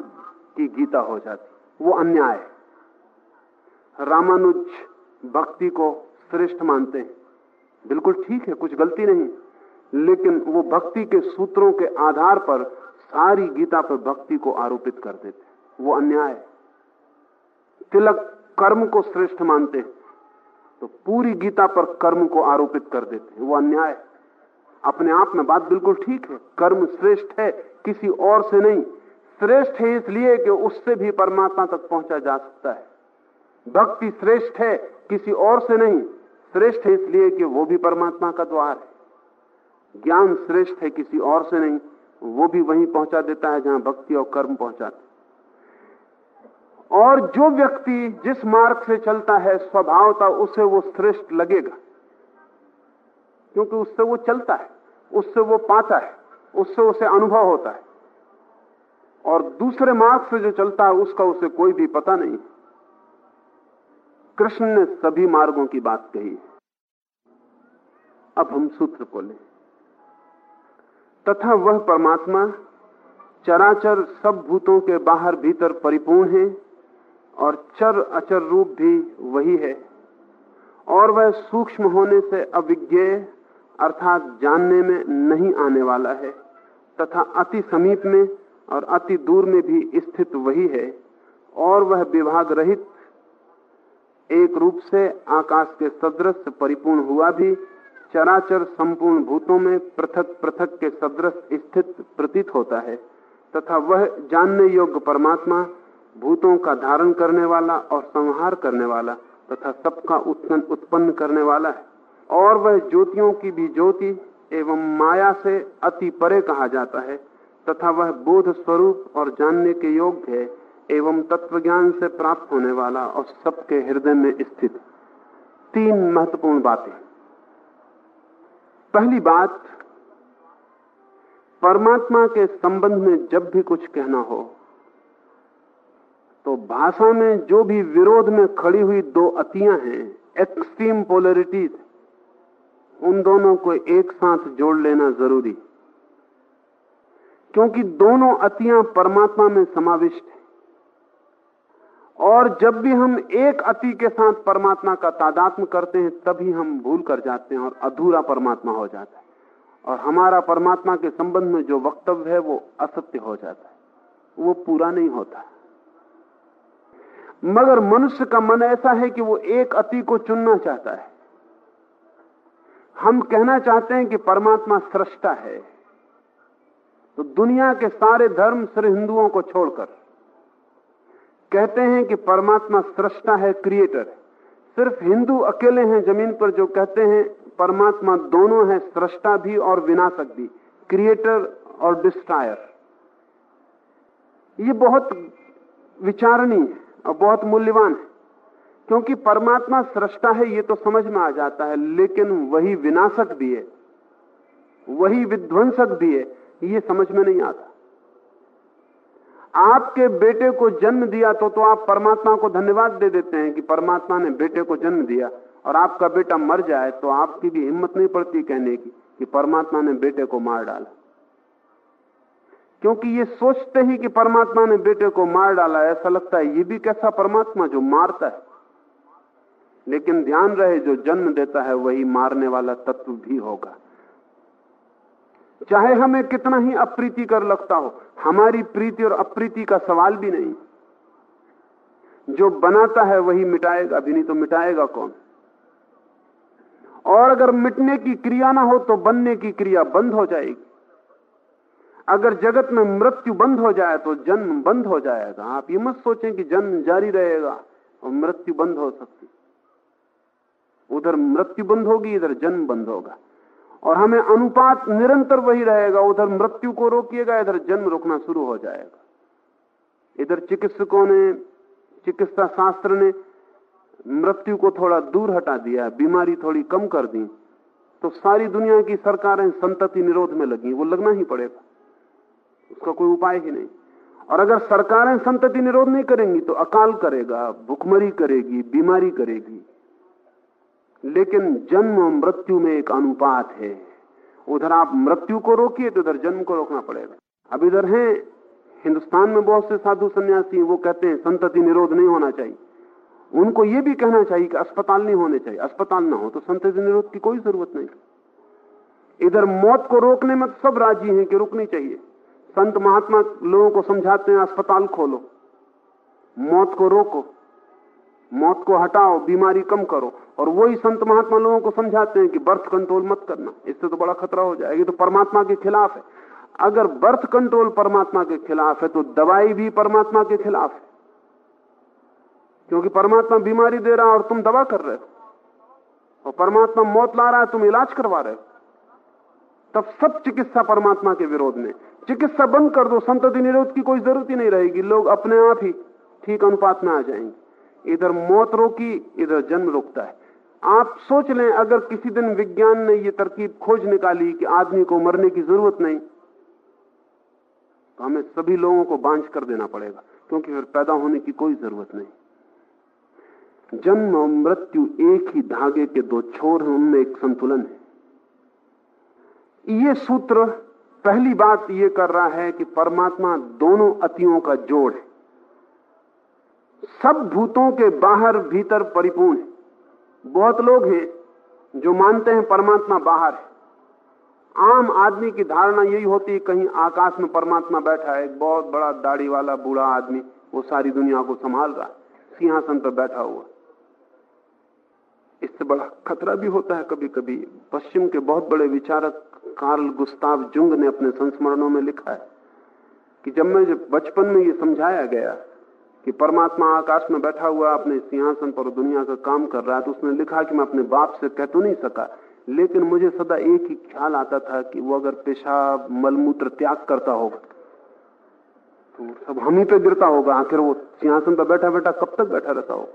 की गीता हो जाती वो अन्याय है। रामानुज भक्ति को श्रेष्ठ मानते हैं। बिल्कुल ठीक है, कुछ गलती नहीं। लेकिन वो भक्ति के सूत्रों के आधार पर सारी गीता पर भक्ति को आरोपित कर देते वो अन्याय तिलक कर्म को श्रेष्ठ मानते हैं। तो पूरी गीता पर कर्म को आरोपित कर देते हैं। वो अन्याय अपने आप में बात बिल्कुल ठीक है। कर्म श्रेष्ठ है, किसी और से नहीं। श्रेष्ठ है इसलिए कि उससे भी परमात्मा तक पहुँचा जा सकता है। भक्ति श्रेष्ठ है, किसी और से नहीं। श्रेष्ठ है इसलिए कि वो भी परमात्मा का द्वार है। ज्ञान श्रेष्ठ है किसी और से नहीं, वो भी वहीं पहुँचा देता है जहाँ भक्ति और कर्म पहुंचाते और जो व्यक्ति जिस मार्ग से चलता है स्वभावता उसे वो श्रेष्ठ लगेगा। क्योंकि उससे वो चलता है, उससे वो पाता है, उससे उसे अनुभव होता है। और दूसरे मार्ग से जो चलता है, उसका उसे कोई भी पता नहीं। कृष्ण ने सभी मार्गों की बात कही। अब हम सूत्र को लें। तथा वह परमात्मा चराचर सब भूतों के बाहर भीतर परिपूर्ण है और चर अचर रूप भी वही है और वह सूक्ष्म होने से अविज्ञ अर्थात जानने में नहीं आने वाला है तथा अति समीप में और अति दूर में भी स्थित वही है और वह विभाग रहित एक रूप से आकाश के सदृश परिपूर्ण हुआ भी, चराचर संपूर्ण भूतों में पृथक पृथक के सदृश स्थित प्रतीत होता है, तथा वह जानने योग्य परमात्मा भूतों का धारण करने वाला और संहार करने वाला तथा सबका उत्पन्न करने वाला है। और वह ज्योतियों की भी ज्योति एवं माया से अति परे कहा जाता है, तथा वह बोध स्वरूप और जानने के योग्य है एवं तत्व ज्ञान से प्राप्त होने वाला और सबके हृदय में स्थित तीन महत्वपूर्ण बातें। पहली बात, परमात्मा के संबंध में जब भी कुछ कहना हो तो भाषा में जो भी विरोध में खड़ी हुई दो अतियाँ हैं एक्सट्रीम पोलरिटीज उन दोनों को एक साथ जोड़ लेना ज़रूरी। क्योंकि दोनों अतियाँ परमात्मा में समाविष्ट है। और जब भी हम एक अति के साथ परमात्मा का तादात्म करते हैं, तभी हम भूल कर जाते हैं और अधूरा परमात्मा हो जाता है। और हमारा परमात्मा के संबंध में जो वक्तव्य है, वो असत्य हो जाता है। वो पूरा नहीं होता। मगर मनुष्य का मन ऐसा है कि वो एक अति को चुनना चाहता है। हम कहना चाहते हैं कि परमात्मा सृष्टा है। तो दुनिया के सारे धर्म सिर्फ़ हिंदुओं को छोड़कर कहते हैं कि परमात्मा सृष्टा है क्रिएटर सिर्फ़ हिंदू अकेले हैं ज़मीन पर जो कहते हैं, परमात्मा दोनों है, सृष्टा भी और विनाशक भी क्रिएटर और डिस्ट्रायर ये बहुत विचारणीय है और बहुत मूल्यवान है, क्योंकि परमात्मा सृष्टा है, ये तो समझ में आ जाता है, लेकिन वही विनाशक भी है, वही विध्वंसक भी है, ये समझ में नहीं आता। आपके बेटे को जन्म दिया तो तो आप परमात्मा को धन्यवाद दे देते हैं कि परमात्मा ने बेटे को जन्म दिया और आपका बेटा मर जाए तो आपकी भी हिम्मत नहीं पड़ती कहने की कि परमात्मा ने बेटे को मार डाला। क्योंकि ये सोचते ही कि परमात्मा ने बेटे को मार डाला, ऐसा लगता है ये भी कैसा परमात्मा जो मारता है। लेकिन ध्यान रहे, जो जन्म देता है वही मारने वाला तत्व भी होगा। चाहे हमें कितना ही अप्रीति कर लगता हो, हमारी प्रीति और अप्रीति का सवाल भी नहीं। जो बनाता है वही मिटाएगा, भी नहीं तो मिटाएगा कौन? और अगर मिटने की क्रिया ना हो तो बनने की क्रिया बंद हो जाएगी। अगर जगत में मृत्यु बंद हो जाए तो जन्म बंद हो जाएगा। आप ये मत सोचें कि जन्म जारी रहेगा और मृत्यु बंद हो सकती। उधर मृत्यु बंद होगी, इधर जन्म बंद होगा। और हमें अनुपात निरंतर वही रहेगा, उधर मृत्यु को रोकिएगा, इधर जन्म रोकना शुरू हो जाएगा। इधर चिकित्सकों ने, चिकित्सा शास्त्र ने मृत्यु को थोड़ा दूर हटा दिया, बीमारी थोड़ी कम कर दी तो सारी दुनिया की सरकारें संतति निरोध में लगी, वो लगना ही पड़ेगा। उसका कोई उपाय ही नहीं। और अगर सरकारें संतति निरोध नहीं करेंगी तो अकाल करेगा, भुखमरी करेगी, बीमारी करेगी। लेकिन जन्म और मृत्यु में एक अनुपात है। उधर आप मृत्यु को रोकिए तो उधर जन्म को रोकना पड़ेगा। अब इधर है, हिंदुस्तान में बहुत से साधु सन्यासी वो कहते हैं, संतति निरोध नहीं होना चाहिए। उनको ये भी कहना चाहिए कि अस्पताल नहीं होने चाहिए। अस्पताल ना हो तो संतति निरोध की कोई ज़रूरत नहीं। इधर मौत को रोकने में तो सब राज़ी हैं कि रुकनी चाहिए। संत महात्मा लोगों को समझाते हैं, अस्पताल खोलो। मौत को रोको। मौत को हटाओ, बीमारी कम करो। और वही संत महात्मा लोगों को समझाते हैं कि बर्थ कंट्रोल मत करना। इससे तो बड़ा खतरा हो जाएगा। तो परमात्मा के खिलाफ है। अगर बर्थ कंट्रोल परमात्मा के खिलाफ है तो दवाई भी परमात्मा के खिलाफ है। क्योंकि परमात्मा बीमारी दे रहा है और तुम दवा कर रहे हो। और परमात्मा मौत ला रहा है, तुम इलाज करवा रहे हो। तब सब चिकित्सा परमात्मा के विरोध में। चिकित्सा बंद कर दो। संतति निरोध की कोई ज़रूरत ही नहीं रहेगी। लोग अपने आप ही ठीक अनुपात में आ जाएँगे। इधर मौत रोकी, इधर जन्म रोकता है। आप सोच लें, अगर किसी दिन विज्ञान ने यह तरकीब खोज निकाली कि आदमी को मरने की ज़रूरत नहीं तो हमें सभी लोगों को बांझ कर देना पड़ेगा, क्योंकि फिर पैदा होने की कोई ज़रूरत नहीं। जन्म और मृत्यु एक ही धागे के दो छोर हैं, उनमें एक संतुलन है। ये सूत्र, पहली बात यह कर रहा है कि परमात्मा दोनों अतियों का जोड़ है। सब भूतों के बाहर भीतर परिपूर्ण है। बहुत लोग हैं जो मानते हैं परमात्मा बाहर है। आम आदमी की धारणा यही होती है, कहीं आकाश में परमात्मा बैठा है, एक बहुत बड़ा दाढ़ी वाला बूढ़ा आदमी, वो सारी दुनिया को संभाल रहा है, सिंहासन पर बैठा हुआ। इससे बड़ा खतरा भी होता है कभी कभी पश्चिम के बहुत बड़े विचारक कार्ल गुस्ताव जुंग ने अपने संस्मरणों में लिखा है कि जब मैं बचपन में ये समझाया गया कि परमात्मा आकाश में बैठा हुआ अपने सिंहासन पर दुनिया का काम कर रहा है तो उसने लिखा कि मैं अपने बाप से कह तो नहीं सका। लेकिन मुझे सदा एक ही ख्याल आता था कि वो अगर पेशाब, मलमूत्र त्याग करता होगा तो सब हम ही पे गिरता होगा। आखिर वो सिंहासन पर बैठा बैठा कब तक बैठा रहता हो?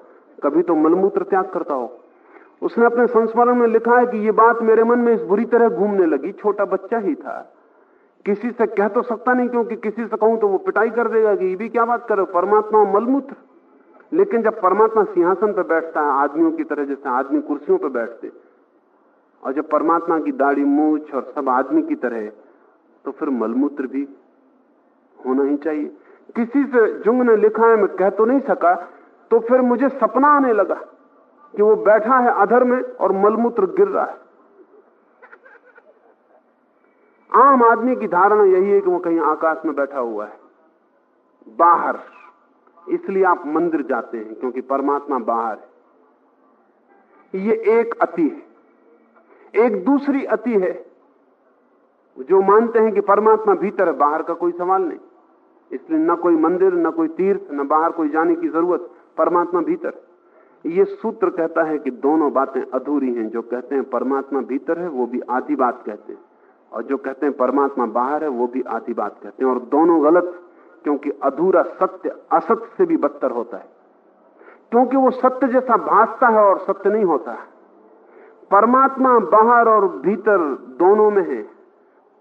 कभी तो मलमूत्र त्याग करता हो। उसने अपने संस्मरण में लिखा है कि ये बात मेरे मन में इस बुरी तरह घूमने लगी, छोटा बच्चा ही था। किसी से कह तो सकता नहीं, क्योंकि किसी से कहूँ तो वो पिटाई कर देगा कि ये भी क्या बात करो? परमात्मा मलमूत्र लेकिन जब परमात्मा सिंहासन पर बैठता है, आदमियों की तरह जैसे आदमी कुर्सियों पर बैठते, और जब परमात्मा की दाढ़ी मूछ और सब आदमी की तरह तो फिर मलमूत्र भी होना ही चाहिए। किसी से जुंग ने लिखा है, मैं कह तो नहीं सका तो फिर मुझे सपना आने लगा कि वो बैठा है अधर में और मलमूत्र गिर रहा है। आम आदमी की धारणा यही है कि वो कहीं आकाश में बैठा हुआ है। बाहर। इसलिए आप मंदिर जाते हैं, क्योंकि परमात्मा बाहर है। ये एक अति है। एक दूसरी अति है। जो मानते हैं कि परमात्मा भीतर है, बाहर का कोई सवाल नहीं। इसलिए न कोई मंदिर, न कोई तीर्थ, न बाहर कोई जाने की ज़रूरत, परमात्मा भीतर ये सूत्र कहता है कि दोनों बातें अधूरी हैं। जो कहते हैं परमात्मा भीतर है, वो भी आधी बात कहते हैं। और जो कहते हैं परमात्मा बाहर है, वो भी आधी बात कहते हैं। और दोनों गलत, क्योंकि अधूरा सत्य असत्य से भी बदतर होता है। क्योंकि वो सत्य जैसा भासता है और सत्य नहीं होता। है परमात्मा बाहर और भीतर दोनों में है।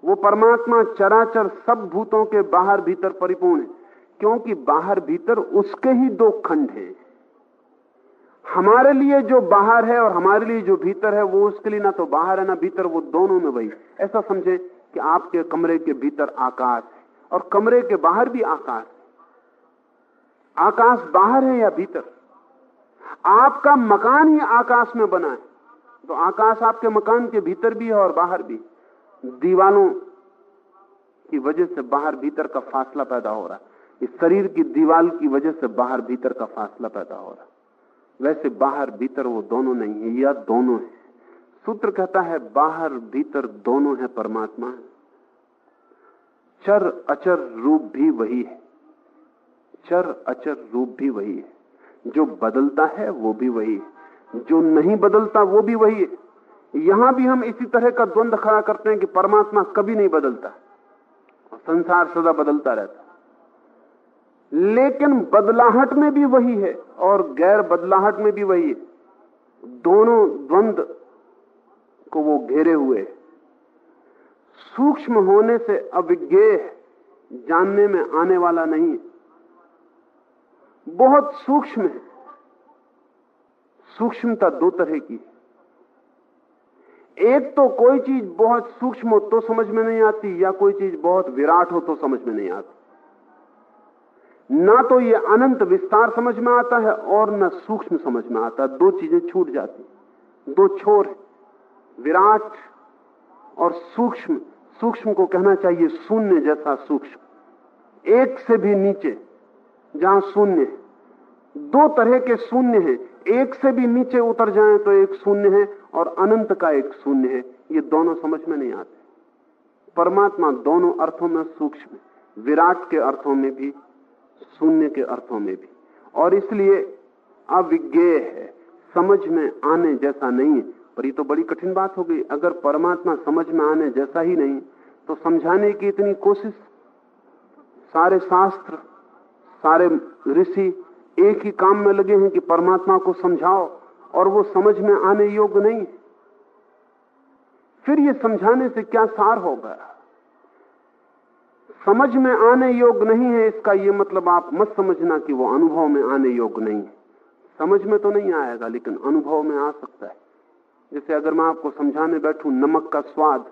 वो परमात्मा चराचर सब भूतों के बाहर भीतर परिपूर्ण है। क्योंकि बाहर भीतर उसके ही दो खंड हैं। हमारे लिए जो बाहर है और हमारे लिए जो भीतर है, वो उसके लिए ना तो बाहर है, ना भीतर, वो दोनों में वही। ऐसा समझे कि आपके कमरे के भीतर आकाश और कमरे के बाहर भी आकाश आकाश बाहर है या भीतर? आपका मकान ही आकाश में बना है। तो आकाश आपके मकान के भीतर भी है और बाहर भी। दीवालों की वजह से बाहर भीतर का फासला पैदा हो रहा है। इस शरीर की दीवाल की वजह से बाहर भीतर का फासला पैदा हो रहा है। वैसे बाहर भीतर वो दोनों नहीं है, या दोनों है। सूत्र कहता है, बाहर भीतर दोनों है परमात्मा। चर, अचर रूप भी वही है। चर, अचर रूप भी वही है। जो बदलता है, वो भी वही है। जो नहीं बदलता, वो भी वही है। यहाँ भी हम इसी तरह का द्वंद्व खड़ा करते हैं कि परमात्मा कभी नहीं बदलता। संसार सदा बदलता रहता। लेकिन बदलाहट में भी वही है और गैर बदलाहट में भी वही है। दोनों द्वंद को वो घेरे हुए सूक्ष्म होने से अविज्ञेय जानने में आने वाला नहीं बहुत सूक्ष्म है। सूक्ष्मता दो तरह की एक तो कोई चीज़ बहुत सूक्ष्म हो तो समझ में नहीं आती, या कोई चीज़ बहुत विराट हो तो समझ में नहीं आती। ना तो ये अनंत विस्तार समझ में आता है और न सूक्ष्म समझ में आता दो चीज़ें छूट जाती दो छोर विराट और सूक्ष्म। सूक्ष्म को कहना चाहिए शून्य जैसा सूक्ष्म। एक से भी नीचे, जहाँ शून्य दो तरह के शून्य है। एक से भी नीचे उतर जाए तो एक शून्य है और अनंत का एक शून्य है। ये दोनों समझ में नहीं आते। परमात्मा दोनों अर्थों में सूक्ष्म विराट के अर्थों में भी शून्य के अर्थों में भी। और इसलिए अविज्ञेय है। समझ में आने जैसा नहीं है। पर ये तो बड़ी कठिन बात हो गई। अगर परमात्मा समझ में आने जैसा ही नहीं तो समझाने की इतनी कोशिश, सारे शास्त्र, सारे ऋषि एक ही काम में लगे हैं कि परमात्मा को समझाओ, और वो समझ में आने योग्य नहीं। फिर ये समझाने से क्या सार होगा? समझ में आने योग्य नहीं है, इसका यह मतलब आप मत समझना कि वो अनुभव में आने योग्य नहीं है। समझ में तो नहीं आएगा, लेकिन अनुभव में आ सकता है। जैसे अगर मैं आपको समझाने बैठूं, नमक का स्वाद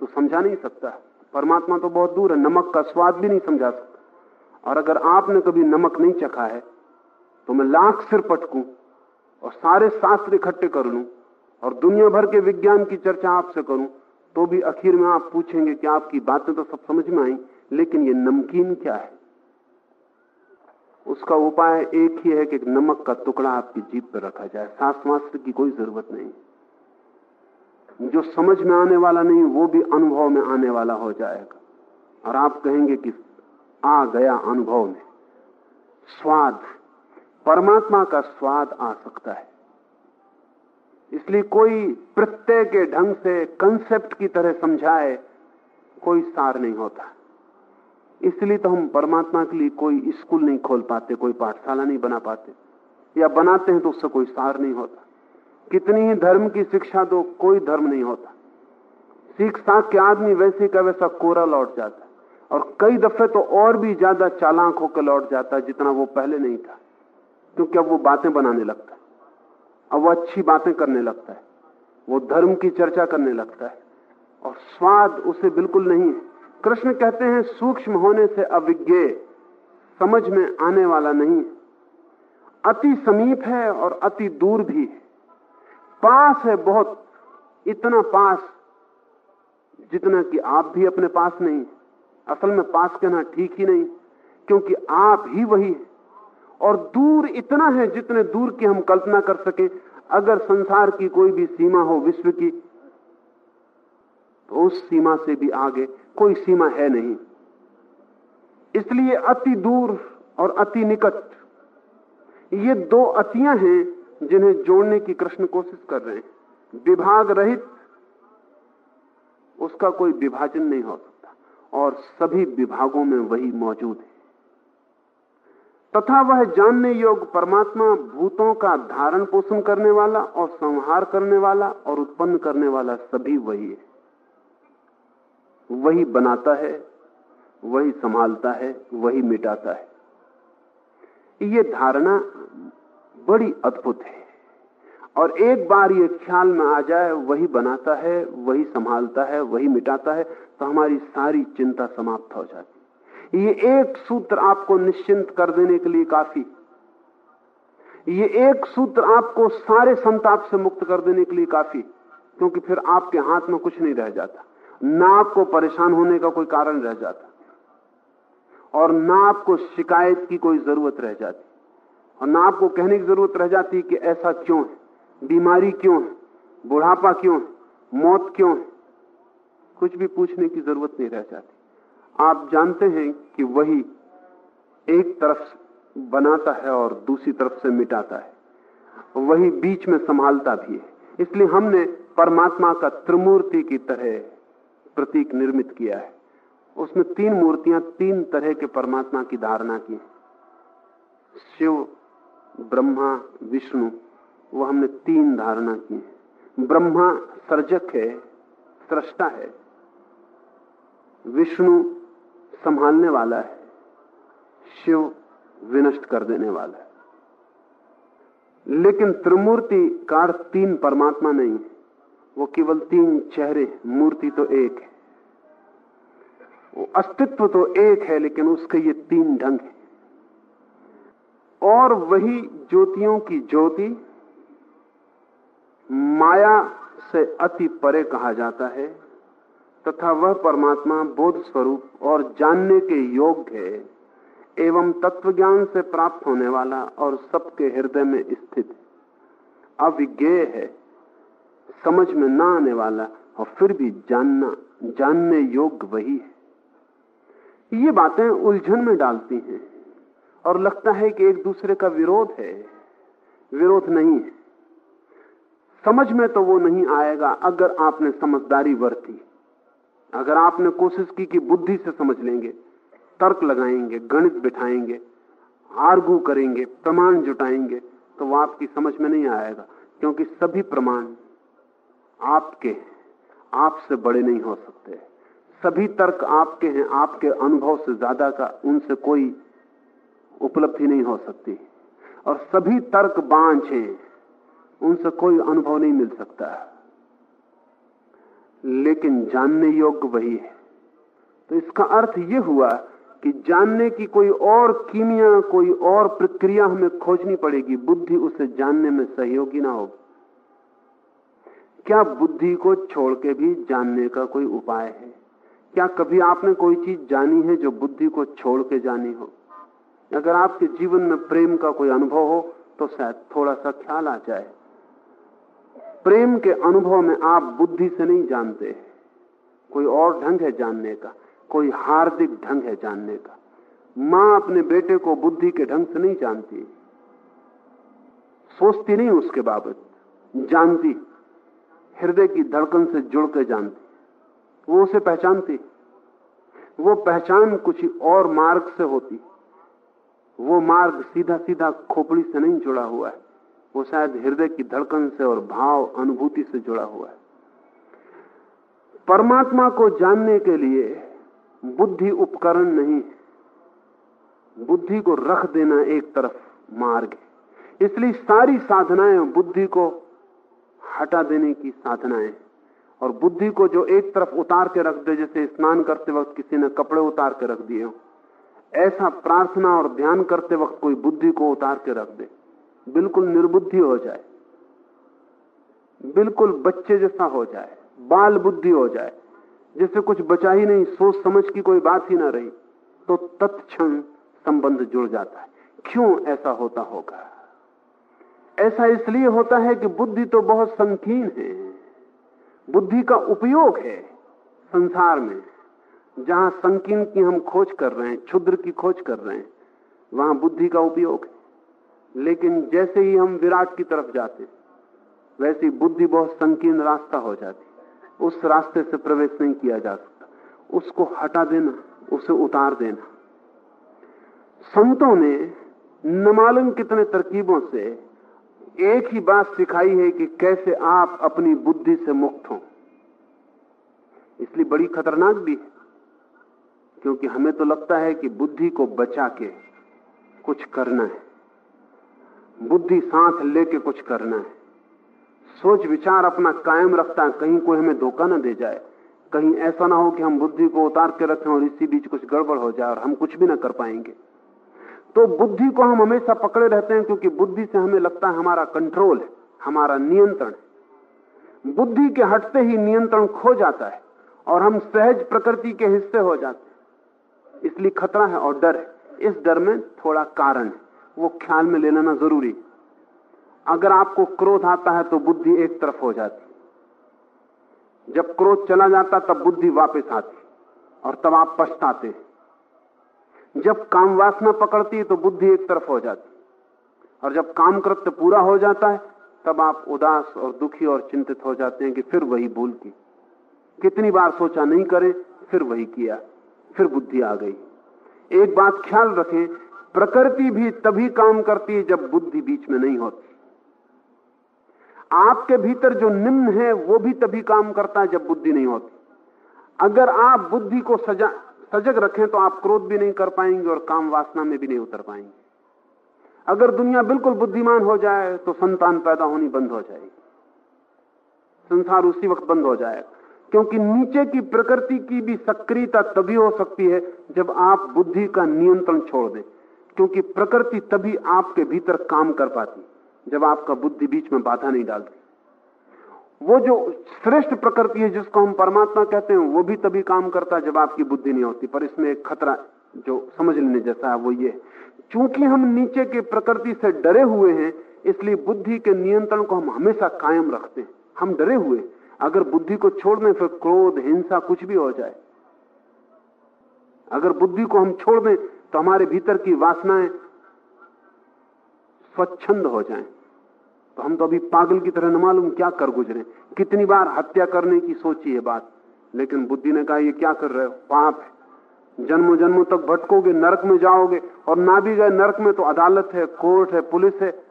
तो समझा नहीं सकता परमात्मा तो बहुत दूर है, नमक का स्वाद भी नहीं समझा सकता। और अगर आपने कभी नमक नहीं चखा है तो मैं लाख सिर पटकू और सारे शास्त्र इकट्ठे कर लू और दुनिया भर के विज्ञान की चर्चा आपसे करूँ तो भी आखिर में आप पूछेंगे कि आपकी बातें तो सब समझ में आई लेकिन ये नमकीन क्या है? उसका उपाय एक ही है कि नमक का टुकड़ा आपकी जीप पर रखा जाए। शास्त्र की कोई ज़रूरत नहीं। जो समझ में आने वाला नहीं, वो भी अनुभव में आने वाला हो जाएगा। और आप कहेंगे कि आ गया अनुभव में। स्वाद। परमात्मा का स्वाद आ सकता है। इसलिए कोई प्रत्यय के ढंग से कंसेप्ट की तरह समझाए, कोई सार नहीं होता। इसलिए तो हम परमात्मा के लिए कोई स्कूल नहीं खोल पाते, कोई पाठशाला नहीं बना पाते, या बनाते हैं तो उससे कोई सार नहीं होता। कितनी ही धर्म की शिक्षा दो, कोई धर्म नहीं होता। सीख साख के आदमी वैसे का वैसा कोरा लौट जाता है। और कई दफे तो और भी ज़्यादा चालाक होकर लौट जाता है जितना वो पहले नहीं था, क्योंकि अब वो बातें बनाने लगता है। अब वो अच्छी बातें करने लगता है। वो धर्म की चर्चा करने लगता है। और स्वाद उसे बिल्कुल नहीं है। कृष्ण कहते हैं, सूक्ष्म होने से अविज्ञ, समझ में आने वाला नहीं अति समीप है और अति दूर भी है। पास है बहुत, इतना पास जितना कि आप भी अपने पास नहीं असल में पास कहना ठीक ही नहीं, क्योंकि आप ही वही है। और दूर इतना है जितने दूर की हम कल्पना कर सके। अगर संसार की कोई भी सीमा हो विश्व की तो उस सीमा से भी आगे कोई सीमा है नहीं। इसलिए अति दूर और अति निकट, ये दो अतियाँ हैं जिन्हें जोड़ने की कृष्ण कोशिश कर रहे हैं। विभाग रहित, उसका कोई विभाजन नहीं हो सकता, और सभी विभागों में वही मौजूद है। तथा वह जानने योग्य परमात्मा भूतों का धारण पोषण करने वाला और संहार करने वाला और उत्पन्न करने वाला सभी वही है। वही बनाता है, वही संभालता है, वही मिटाता है। ये धारणा बड़ी अद्भुत है। और एक बार ये ख्याल में आ जाए, वही बनाता है, वही संभालता है, वही मिटाता है तो हमारी सारी चिंता समाप्त हो जाती ये एक सूत्र आपको निश्चिंत कर देने के लिए काफ़ी। ये एक सूत्र आपको सारे संताप से मुक्त कर देने के लिए काफ़ी, क्योंकि फिर आपके हाथ में कुछ नहीं रह जाता। ना आपको परेशान होने का कोई कारण रह जाता। और ना आपको शिकायत की कोई ज़रूरत रह जाती। और ना आपको कहने की ज़रूरत रह जाती कि ऐसा क्यों है? बीमारी क्यों है? बुढ़ापा क्यों है? मौत क्यों है? कुछ भी पूछने की ज़रूरत नहीं रह जाती। आप जानते हैं कि वही एक तरफ़ बनाता है और दूसरी तरफ़ से मिटाता है। वही बीच में संभालता भी है। इसलिए हमने परमात्मा का त्रिमूर्ति की तरह प्रतीक निर्मित किया है। उसमें तीन मूर्तियाँ तीन तरह के परमात्मा की धारणा की। शिव, ब्रह्मा, विष्णु, वो हमने तीन धारणा की। ब्रह्मा सर्जक है, सृष्टा है, विष्णु संभालने वाला है, शिव विनष्ट कर देने वाला है। लेकिन त्रिमूर्ति का तीन परमात्मा नहीं वो केवल तीन चेहरे, मूर्ति तो एक है। वो अस्तित्व तो एक है, लेकिन उसके ये तीन ढंग है। और वही ज्योतियों की ज्योति माया से अति परे कहा जाता है, तथा वह परमात्मा बोध स्वरूप और जानने के योग्य है, एवं तत्व ज्ञान से प्राप्त होने वाला और सबके हृदय में स्थित अविज्ञेय है। समझ में ना आने वाला और फिर भी जानना, जानने योग्य वही है। ये बातें उलझन में डालती हैं और लगता है कि एक दूसरे का विरोध है। विरोध नहीं है। समझ में तो वो नहीं आएगा अगर आपने समझदारी बरती। अगर आपने कोशिश की कि बुद्धि से समझ लेंगे, तर्क लगाएँगे, गणित बिठाएँगे, आर्गू करेंगे, प्रमाण जुटाएँगे तो वो आपकी समझ में नहीं आएगा, क्योंकि सभी प्रमाण आपके, आपसे बड़े नहीं हो सकते। सभी तर्क आपके हैं, आपके अनुभव से ज़्यादा का उनसे कोई उपलब्धि नहीं हो सकती। और सभी तर्क बांझ हैं, उनसे कोई अनुभव नहीं मिल सकता। लेकिन जानने योग्य वही है। तो इसका अर्थ यह हुआ कि जानने की कोई और कीमिया, कोई और प्रक्रिया हमें खोजनी पड़ेगी। बुद्धि उसे जानने में सहयोगी ना होगी क्या बुद्धि को छोड़ के भी जानने का कोई उपाय है? क्या कभी आपने कोई चीज़ जानी है जो बुद्धि को छोड़ के जानी हो? अगर आपके जीवन में प्रेम का कोई अनुभव हो तो शायद थोड़ा सा ख्याल आ जाए। प्रेम के अनुभव में आप बुद्धि से नहीं जानते कोई और ढंग है जानने का, कोई हार्दिक ढंग है जानने का। माँ अपने बेटे को बुद्धि के ढंग से नहीं जानती। सोचती नहीं उसके बाबत, जानती। हृदय की धड़कन से जुड़ के जानती वो उसे पहचानती वो पहचान कुछ और मार्ग से होती वो मार्ग सीधा सीधा खोपड़ी से नहीं जुड़ा हुआ है। वो शायद हृदय की धड़कन से और भाव अनुभूति से जुड़ा हुआ है। परमात्मा को जानने के लिए बुद्धि उपकरण नहीं बुद्धि को रख देना एक तरफ़ मार्ग है। इसलिए सारी साधनाएँ बुद्धि को हटा देने की साधनाएँ और बुद्धि को जो एक तरफ़ उतार के रख दे, जैसे स्नान करते वक्त किसी ने कपड़े उतार के रख दिए हो, ऐसा प्रार्थना और ध्यान करते वक्त कोई बुद्धि को उतार के रख दे, बिल्कुल निर्बुद्धि हो जाए। बिल्कुल बच्चे जैसा हो जाए, बाल बुद्धि हो जाए, जैसे कुछ बचा ही नहीं, सोच समझ की कोई बात ही ना रही तो तत्क्षण संबंध जुड़ जाता है। क्यों ऐसा होता होगा? ऐसा इसलिए होता है कि बुद्धि तो बहुत संकीर्ण है। बुद्धि का उपयोग है संसार में। जहाँ संकीर्ण की हम खोज कर रहे हैं, क्षुद्र की खोज कर रहे हैं, वहाँ बुद्धि का उपयोग है। लेकिन जैसे ही हम विराट की तरफ़ जाते, वैसे बुद्धि बहुत संकीर्ण रास्ता हो जाती। उस रास्ते से प्रवेश नहीं किया जा सकता। उसको हटा देना, उसे उतार देना। संतों ने न मालूम कितने तरकीबों से एक ही बात सिखाई है कि कैसे आप अपनी बुद्धि से मुक्त हो। इसलिए बड़ी खतरनाक भी है, क्योंकि हमें तो लगता है कि बुद्धि को बचा के कुछ करना है। बुद्धि साथ लेके कुछ करना है। सोच विचार अपना कायम रखता है, कहीं कोई हमें धोखा ना दे जाए। कहीं ऐसा ना हो कि हम बुद्धि को उतार के रखें और इसी बीच कुछ गड़बड़ हो जाए और हम कुछ भी ना कर पाएँगे। तो बुद्धि को हम हमेशा पकड़े रहते हैं क्योंकि बुद्धि से हमें लगता है हमारा कंट्रोल है, हमारा नियंत्रण है। बुद्धि के हटते ही नियंत्रण खो जाता है और हम सहज प्रकृति के हिस्से हो जाते हैं। इसलिए खतरा है और डर है। इस डर में थोड़ा कारण है। वो ख्याल में ले लेना ज़रूरी अगर आपको क्रोध आता है तो बुद्धि एक तरफ़ हो जाती जब क्रोध चला जाता तब बुद्धि वापस आती और तब आप पछताते हैं। जब काम वासना पकड़ती है तो बुद्धि एक तरफ़ हो जाती और जब काम कृत्य पूरा हो जाता है, तब आप उदास और दुखी और चिंतित हो जाते हैं कि फिर वही भूल की। कितनी बार सोचा नहीं करें, फिर वही किया, फिर बुद्धि आ गई। एक बात ख्याल रखें, प्रकृति भी तभी काम करती है जब बुद्धि बीच में नहीं होती। आपके भीतर जो निम्न है, वो भी तभी काम करता है जब बुद्धि नहीं होती। अगर आप बुद्धि को सजा सजग रखें तो आप क्रोध भी नहीं कर पाएँगे और काम वासना में भी नहीं उतर पाएँगे। अगर दुनिया बिल्कुल बुद्धिमान हो जाए तो संतान पैदा होनी बंद हो जाएगी। संसार उसी वक्त बंद हो जाएगा क्योंकि नीचे की प्रकृति की भी सक्रियता तभी हो सकती है जब आप बुद्धि का नियंत्रण छोड़ दें, क्योंकि प्रकृति तभी आपके भीतर काम कर पाती, जब आपका बुद्धि बीच में बाधा नहीं डालती। वो जो श्रेष्ठ प्रकृति है जिसको हम परमात्मा कहते हैं, वो भी तभी काम करता है जब आपकी बुद्धि नहीं होती। पर इसमें एक खतरा जो समझ लेने जैसा है, वो ये चूँकि हम नीचे के प्रकृति से डरे हुए हैं, इसलिए बुद्धि के नियंत्रण को हम हमेशा कायम रखते हैं। हम डरे हुए अगर बुद्धि को छोड़ दें फिर क्रोध, हिंसा कुछ भी हो जाए, अगर बुद्धि को हम छोड़ दें तो हमारे भीतर की वासनाएँ स्वच्छंद हो जाएँ। तो हम तो अभी पागल की तरह न मालूम क्या कर गुजरे। कितनी बार हत्या करने की सोची है बात। लेकिन बुद्धि ने कहा, ये क्या कर रहे हो? पाप है। जन्मों जन्मों तक भटकोगे, नरक में जाओगे और ना भी गए नरक में तो अदालत है, कोर्ट है, पुलिस है।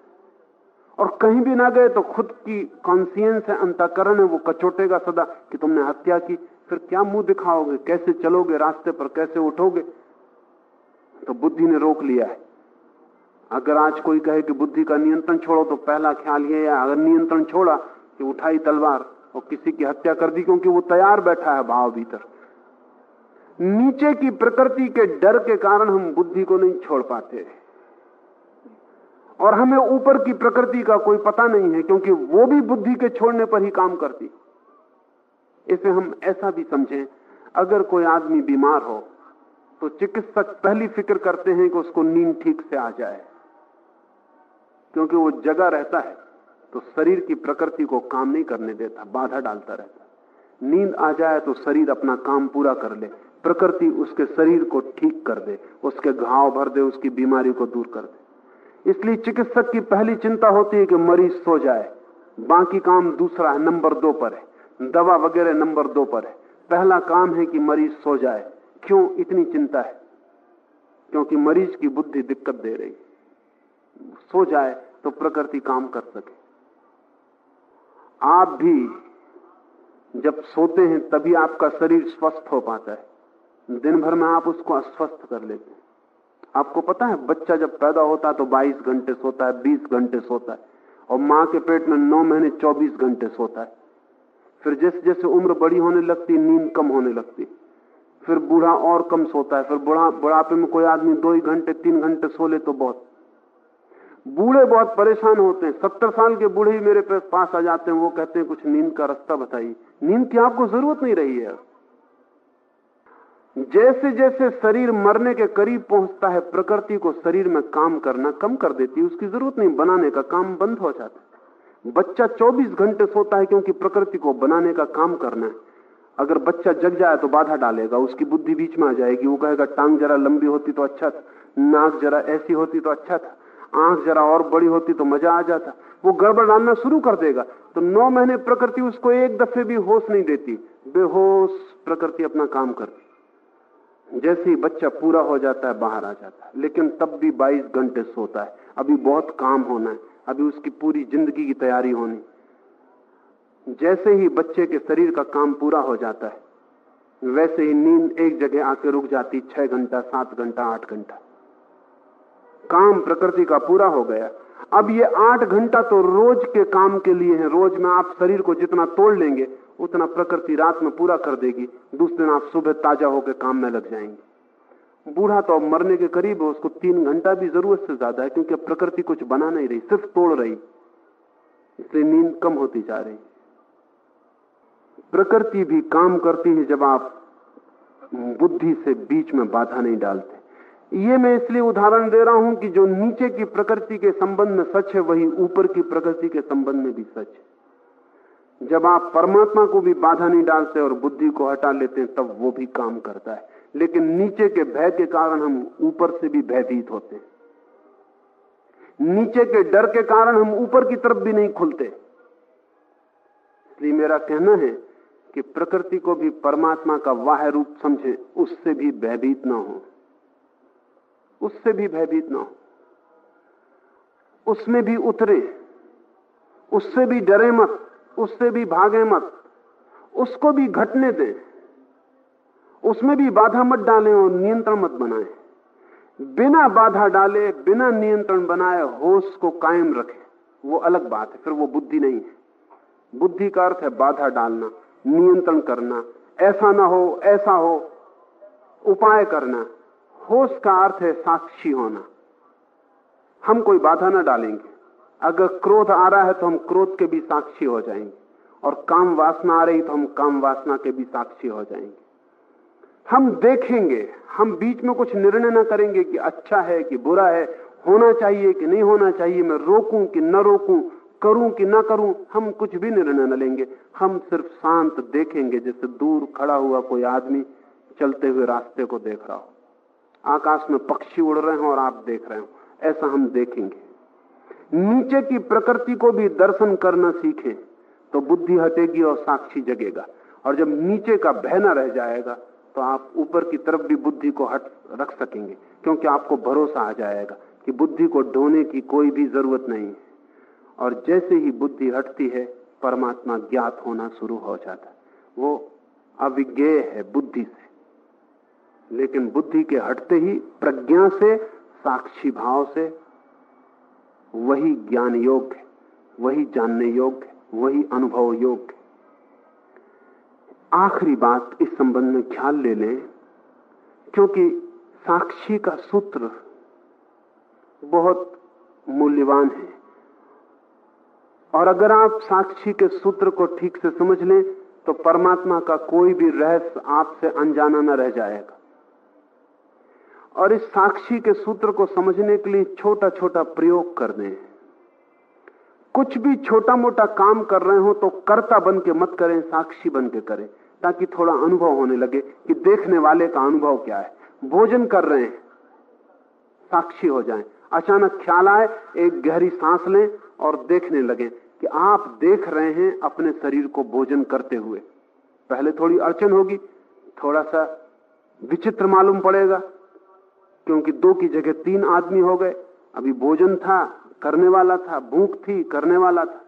और कहीं भी ना गए तो खुद की कॉन्सियंस है, अंतकरण है, वो कचोटेगा सदा कि तुमने हत्या की। फिर क्या मुँह दिखाओगे? कैसे चलोगे? रास्ते पर कैसे उठोगे? तो बुद्धि ने रोक लिया है। अगर आज कोई कहे कि बुद्धि का नियंत्रण छोड़ो तो पहला ख्याल ये है, अगर नियंत्रण छोड़ा कि उठाई तलवार और किसी की हत्या कर दी, क्योंकि वो तैयार बैठा है भाव भीतर। नीचे की प्रकृति के डर के कारण हम बुद्धि को नहीं छोड़ पाते। और हमें ऊपर की प्रकृति का कोई पता नहीं है, क्योंकि वो भी बुद्धि के छोड़ने पर ही काम करती। इसे हम ऐसा भी समझें, अगर कोई आदमी बीमार हो तो चिकित्सक पहली फ़िक्र करते हैं कि उसको नींद ठीक से आ जाए। क्योंकि वो जगह रहता है तो शरीर की प्रकृति को काम नहीं करने देता, बाधा डालता रहता नींद आ जाए तो शरीर अपना काम पूरा कर ले, प्रकृति उसके शरीर को ठीक कर दे, उसके घाव भर दे, उसकी बीमारी को दूर कर दे। इसलिए चिकित्सक की पहली चिंता होती है कि मरीज़ सो जाए, बाकी काम दूसरा है, नंबर दो पर है, दवा वगैरह नंबर दो पर है। पहला काम है कि मरीज़ सो जाए, क्यों? इतनी चिंता है, क्योंकि मरीज़ की बुद्धि दिक्कत दे रही है। सो जाए तो प्रकृति काम कर सके। आप भी जब सोते हैं तभी आपका शरीर स्वस्थ हो पाता है। दिन भर में आप उसको अस्वस्थ कर लेते हैं। आपको पता है, बच्चा जब पैदा होता है तो 22 घंटे सोता है 20 घंटे सोता है और माँ के पेट में 9 महीने 24 घंटे सोता है। फिर जैसे जैसे उम्र बड़ी होने लगती, नींद कम होने लगती। फिर बूढ़ा और कम सोता है। फिर बुढ़ा बुढ़ापे में कोई आदमी दो ही घंटे, तीन घंटे सो ले तो बहुत बूढ़े बहुत परेशान होते हैं। सत्तर साल के बूढ़े ही मेरे पास आ जाते हैं। वो कहते हैं, कुछ नींद का रास्ता बताइए। नींद की आपको ज़रूरत नहीं रही है। जैसे जैसे शरीर मरने के करीब पहुँचता है, प्रकृति को शरीर में काम करना कम कर देती है। उसकी ज़रूरत नहीं, बनाने का काम बंद हो जाता बच्चा 24 घंटे सोता है क्योंकि प्रकृति को बनाने का काम करना है। अगर बच्चा जग जाए तो बाधा डालेगा, उसकी बुद्धि बीच में आ जाएगी। वो कहेगा, टांग जरा लंबी होती तो अच्छा था, नाक जरा ऐसी होती तो अच्छा था। आँख जरा और बड़ी होती तो मज़ा आ जाता। वो गड़बड़ डालना शुरू कर देगा। तो नौ महीने प्रकृति उसको एक दफे भी होश नहीं देती। बेहोश प्रकृति अपना काम करती। जैसे ही बच्चा पूरा हो जाता है, बाहर आ जाता है। लेकिन तब भी 22 घंटे सोता है। अभी बहुत काम होना है। अभी उसकी पूरी ज़िंदगी की तैयारी होनी। जैसे ही बच्चे के शरीर का काम पूरा हो जाता है, वैसे ही नींद एक जगह आके रुक जाती, छह घंटा, सात घंटा, आठ घंटा। काम प्रकृति का पूरा हो गया। अब ये आठ घंटा तो रोज के काम के लिए है। रोज में आप शरीर को जितना तोड़ लेंगे, उतना प्रकृति रात में पूरा कर देगी। दूसरे दिन आप सुबह ताज़ा होकर काम में लग जाएँगे। बूढ़ा तो मरने के करीब है, उसको तीन घंटा भी ज़रूरत से ज़्यादा है, क्योंकि प्रकृति कुछ बना नहीं रही, सिर्फ़ तोड़ रही। इसलिए नींद कम होती जा रही। प्रकृति भी काम करती है जब आप बुद्धि से बीच में बाधा नहीं डालते। ये मैं इसलिए उदाहरण दे रहा हूँ कि जो नीचे की प्रकृति के संबंध में सच है, वही ऊपर की प्रकृति के संबंध में भी सच है। जब आप परमात्मा को भी बाधा नहीं डालते और बुद्धि को हटा लेते हैं, तब वो भी काम करता है। लेकिन नीचे के भय के कारण हम ऊपर से भी भयभीत होते हैं। नीचे के डर के कारण हम ऊपर की तरफ़ भी नहीं खुलते। इसलिए मेरा कहना है कि प्रकृति को भी परमात्मा का वाह रूप समझे, उससे भी भयभीत ना हो। उससे भी भयभीत ना हो। उसमें भी उतरे, उससे भी डरे मत, उससे भी भागे मत, उसको भी घटने दें। उसमें भी बाधा मत डालें और नियंत्रण मत बनाएँ। बिना बाधा डाले, बिना नियंत्रण बनाए होश को कायम रखे। वो अलग बात है, फिर वो बुद्धि नहीं है। बुद्धि का अर्थ है बाधा डालना, नियंत्रण करना। ऐसा ना हो, ऐसा हो, उपाय करना। होश का अर्थ है साक्षी होना। हम कोई बाधा ना डालेंगे। अगर क्रोध आ रहा है तो हम क्रोध के भी साक्षी हो जाएँगे और काम वासना आ रही तो हम काम वासना के भी साक्षी हो जाएँगे। हम देखेंगे, हम बीच में कुछ निर्णय ना करेंगे कि अच्छा है कि बुरा है, होना चाहिए कि नहीं होना चाहिए, मैं रोकूं कि न रोकूं, करूँ कि ना करूँ, हम कुछ भी निर्णय न लेंगे। हम सिर्फ़ शांत देखेंगे, जैसे दूर खड़ा हुआ कोई आदमी चलते हुए रास्ते को देख रहा हो। आकाश में पक्षी उड़ रहे हो और आप देख रहे हो। ऐसा हम देखेंगे। नीचे की प्रकृति को भी दर्शन करना सीखें तो बुद्धि हटेगी और साक्षी जगेगा। और जब नीचे का भय न रह जाएगा तो आप ऊपर की तरफ़ भी बुद्धि को हट, रख सकेंगे, क्योंकि आपको भरोसा आ जाएगा कि बुद्धि को ढोने की कोई भी ज़रूरत नहीं है। और जैसे ही बुद्धि हटती है, परमात्मा ज्ञात होना शुरू हो जाता है। वो अविज्ञेय है बुद्धि से। लेकिन बुद्धि के हटते ही, प्रज्ञा से, साक्षी भाव से, वही ज्ञान योग्य वही जानने योग्य वही अनुभव योग्य आखिरी बात इस संबंध में ख्याल ले लें, क्योंकि साक्षी का सूत्र बहुत मूल्यवान है। और अगर आप साक्षी के सूत्र को ठीक से समझ लें तो परमात्मा का कोई भी रहस्य आपसे अनजाना न रह जाएगा। और इस साक्षी के सूत्र को समझने के लिए छोटा छोटा प्रयोग कर दें। कुछ भी छोटा मोटा काम कर रहे हो तो कर्ता बन के मत करें, साक्षी बन के करें, ताकि थोड़ा अनुभव होने लगे कि देखने वाले का अनुभव क्या है। भोजन कर रहे हैं, साक्षी हो जाएँ। अचानक ख्याल आए, एक गहरी सांस लें और देखने लगे कि आप देख रहे हैं अपने शरीर को भोजन करते हुए। पहले थोड़ी अड़चन होगी, थोड़ा सा विचित्र मालूम पड़ेगा। क्योंकि दो की जगह तीन आदमी हो गए। अभी भोजन था, करने वाला था, भूख थी, करने वाला था।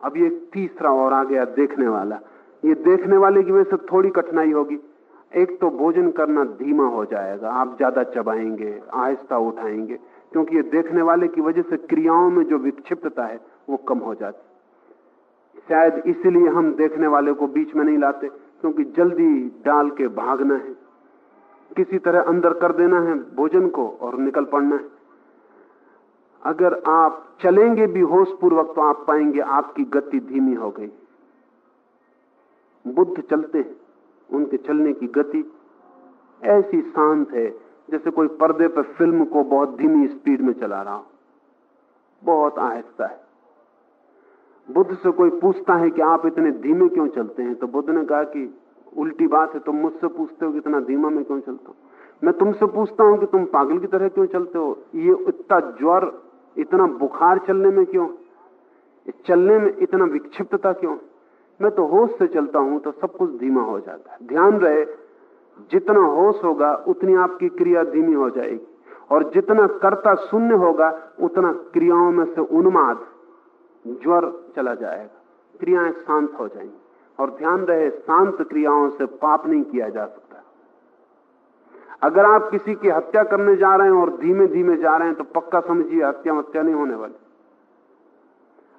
अभी एक तीसरा और आ गया देखने वाला। ये देखने वाले की वजह से थोड़ी कठिनाई होगी। एक तो भोजन करना धीमा हो जाएगा, आप ज़्यादा चबाएँगे, आहिस्ता उठाएँगे, क्योंकि ये देखने वाले की वजह से क्रियाओं में जो विक्षिप्तता है, वो कम हो जाती शायद इसलिए हम देखने वाले को बीच में नहीं लाते, क्योंकि जल्दी डाल के भागना है। किसी तरह अंदर कर देना है भोजन को और निकल पड़ना है। अगर आप चलेंगे भी होश पूर्वक तो आप पाएँगे आपकी गति धीमी हो गई। बुद्ध चलते हैं, उनके चलने की गति ऐसी शांत है, जैसे कोई पर्दे पर फ़िल्म को बहुत धीमी स्पीड में चला रहा हो। बहुत आहिस्ता है। बुद्ध से कोई पूछता है कि आप इतने धीमे क्यों चलते हैं तो बुद्ध ने कहा कि उल्टी बात है, तुम मुझसे पूछते हो कि इतना धीमा में क्यों चलता हूँ? मैं तुमसे पूछता हूँ कि तुम पागल की तरह क्यों चलते हो? ये इतना ज्वर, इतना बुखार चलने में क्यों? चलने में इतना विक्षिप्तता क्यों? मैं तो होश से चलता हूँ तो सब कुछ धीमा हो जाता है। ध्यान रहे, जितना होश होगा, उतनी आपकी क्रिया धीमी हो जाएगी। और जितना कर्ता शून्य होगा, उतना क्रियाओं में से उन्माद, ज्वर चला जाएगा। क्रियाएँ शांत हो जाएँगी। और ध्यान रहे, शांत क्रियाओं से पाप नहीं किया जा सकता। अगर आप किसी की हत्या करने जा रहे हैं और धीमे धीमे जा रहे हैं तो पक्का समझिए हत्या हत्या नहीं होने वाली।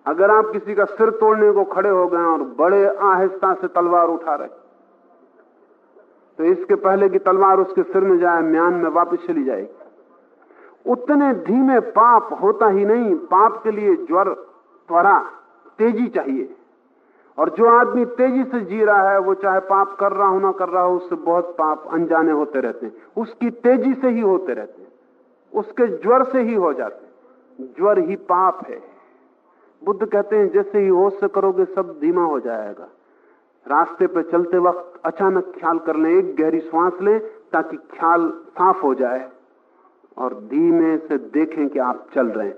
अगर आप किसी का सिर तोड़ने को खड़े हो गए और बड़े आहिस्ता से तलवार उठा रहे तो इसके पहले की तलवार उसके सिर में जाए, म्यान में वापस चली जाएगी। उतने धीमे पाप होता ही नहीं। पाप के लिए ज्वर, त्वरा, तेज़ी चाहिए। और जो आदमी तेज़ी से जी रहा है, वो चाहे पाप कर रहा हो, ना कर रहा हो, उससे बहुत पाप अनजाने होते रहते हैं। उसकी तेज़ी से ही होते रहते हैं। उसके ज्वर से ही हो जाते हैं। ज्वर ही पाप है। बुद्ध कहते हैं, जैसे ही होश से करोगे, सब धीमा हो जाएगा। रास्ते पे चलते वक्त अचानक ख्याल कर लें, एक गहरी श्वास लें, ताकि ख्याल साफ़ हो जाए और धीमे से देखें कि आप चल रहे हैं।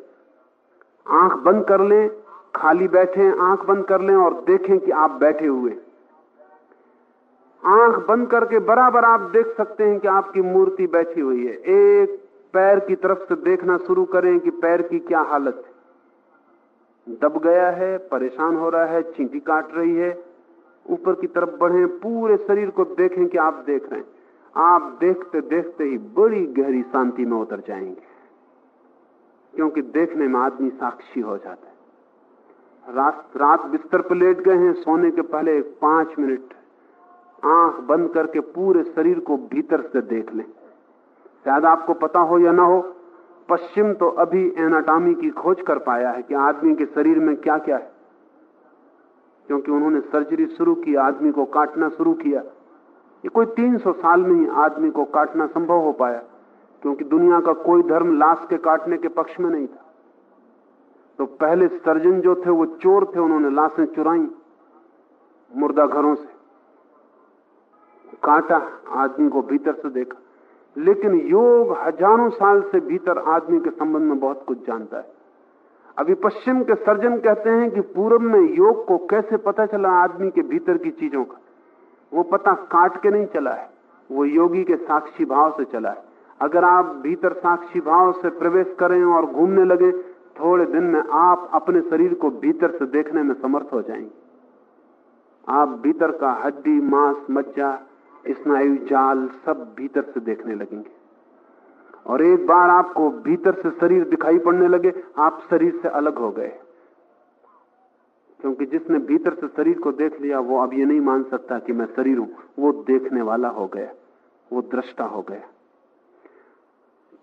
आँख बंद कर लें खाली बैठे आँख बंद कर लें और देखें कि आप बैठे हुए आँख बंद करके बराबर आप देख सकते हैं कि आपकी मूर्ति बैठी हुई है। एक पैर की तरफ़ से देखना शुरू करें कि पैर की क्या हालत है। दब गया है, परेशान हो रहा है, चींटी काट रही है। ऊपर की तरफ़ बढ़े, पूरे शरीर को देखें कि आप देख रहे हैं। आप देखते देखते ही बड़ी गहरी शांति में उतर जाएँगे। क्योंकि देखने में आदमी साक्षी हो जाता है। रात रात बिस्तर पर लेट गए हैं, सोने के पहले पाँच मिनट आँख बंद करके पूरे शरीर को भीतर से देख लें। शायद आपको पता हो या ना हो, पश्चिम तो अभी एनाटॉमी की खोज कर पाया है कि आदमी के शरीर में क्या क्या है। क्योंकि उन्होंने सर्जरी शुरू की, आदमी को काटना शुरू किया। ये कोई 300 साल में ही आदमी को काटना संभव हो पाया, क्योंकि दुनिया का कोई धर्म लाश के काटने के पक्ष में नहीं था। तो पहले सर्जन जो थे, वो चोर थे, उन्होंने लाशें चुराई मुर्दा घरों से। काटा आदमी को भीतर से देखा। लेकिन योग हज़ारों साल से भीतर आदमी के संबंध में बहुत कुछ जानता है। अभी पश्चिम के सर्जन कहते हैं कि पूर्व में योग को कैसे पता चला आदमी के भीतर की चीज़ों का? वो पता काट के नहीं चला है, वो योगी के साक्षी भाव से चला है। अगर आप भीतर साक्षी भाव से प्रवेश करें और घूमने लगे थोड़े दिन में आप अपने शरीर को भीतर से देखने में समर्थ हो जाएँगे। आप भीतर का हड्डी, मांस, मज्जा, स्नायु, जाल सब भीतर से देखने लगेंगे। और एक बार आपको भीतर से शरीर दिखाई पड़ने लगे, आप शरीर से अलग हो गए। क्योंकि जिसने भीतर से शरीर को देख लिया, वो अब ये नहीं मान सकता कि मैं शरीर हूँ, वो देखने वाला हो गया, वो दृष्टा हो गया।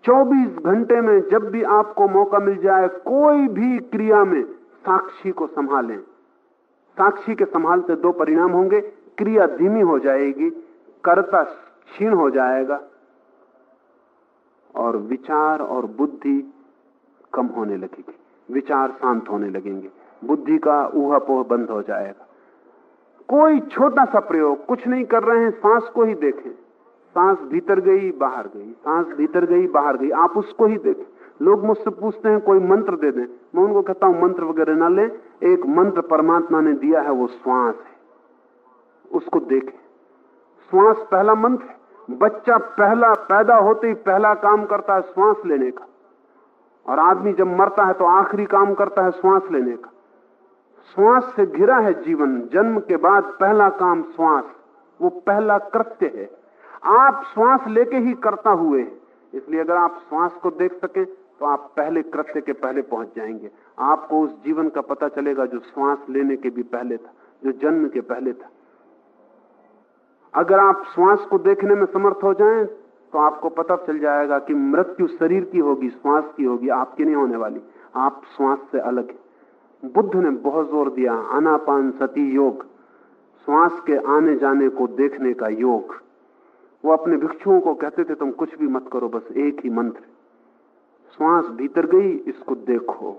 24 घंटे में जब भी आपको मौका मिल जाए, कोई भी क्रिया में साक्षी को संभालें। साक्षी के संभालते दो परिणाम होंगे। क्रिया धीमी हो जाएगी, कर्ता क्षीण हो जाएगा और विचार और बुद्धि कम होने लगेगी। विचार शांत होने लगेंगे। बुद्धि का ऊहा पोह बंद हो जाएगा। कोई छोटा सा प्रयोग, कुछ नहीं कर रहे हैं, सांस को ही देखें। सांस भीतर गई, बाहर गई। सांस भीतर गई, बाहर गई। आप उसको ही देखें। लोग मुझसे पूछते हैं, कोई मंत्र दे दें। मैं उनको कहता हूँ, मंत्र वगैरह ना लें। एक मंत्र परमात्मा ने दिया है, वो श्वास है। उसको देखें। श्वास पहला मंत्र है। बच्चा पहला, पैदा होते ही पहला काम करता है श्वास लेने का। और आदमी जब मरता है तो आखिरी काम करता है श्वास लेने का। श्वास से घिरा है जीवन। जन्म के बाद पहला काम श्वास। वो पहला कृत्य है। आप श्वास लेके ही करता हुए, इसलिए अगर आप श्वास को देख सके तो आप पहले कृत्य के पहले पहुँच जाएँगे। आपको उस जीवन का पता चलेगा जो श्वास लेने के भी पहले था, जो जन्म के पहले था। अगर आप श्वास को देखने में समर्थ हो जाएँ तो आपको पता चल जाएगा कि मृत्यु शरीर की होगी, श्वास की होगी, आपकी नहीं होने वाली। आप श्वास से अलग है। बुद्ध ने बहुत ज़ोर दिया, आनापान सती योग, श्वास के आने जाने को देखने का योग। वो अपने भिक्षुओं को कहते थे, तुम कुछ भी मत करो, बस एक ही मंत्र श्वास भीतर गई, इसको देखो।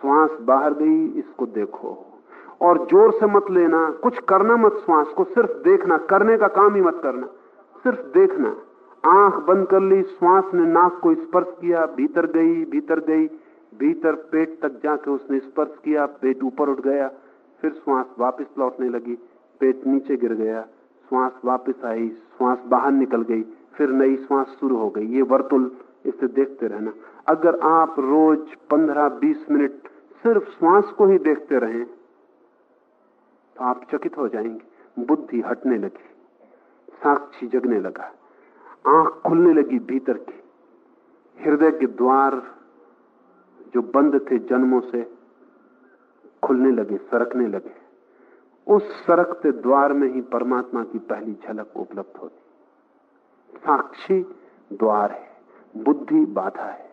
श्वास बाहर गई, इसको देखो। और ज़ोर से मत लेना, कुछ करना मत श्वास को, सिर्फ़ देखना। करने का काम ही मत करना, सिर्फ़ देखना। आँख बंद कर ली, श्वास ने नाक को स्पर्श किया, भीतर गई भीतर गई। भीतर पेट तक जाके उसने स्पर्श किया, पेट ऊपर उठ गया। फिर श्वास वापस लौटने लगी, पेट नीचे गिर गया। श्वास वापस आई, श्वास बाहर निकल गई, फिर नई श्वास शुरू हो गई। ये वर्तुल इसे देखते रहना। अगर आप रोज पंद्रह बीस मिनट सिर्फ़ श्वास को ही देखते रहें तो आप चकित हो जाएँगे। बुद्धि हटने लगी, साक्षी जगने लगा, आँख खुलने लगी भीतर की। हृदय के द्वार जो बंद थे जन्मों से खुलने लगे, सरकने लगे। उस सरकते द्वार में ही परमात्मा की पहली झलक उपलब्ध होती। साक्षी द्वार है, बुद्धि बाधा है।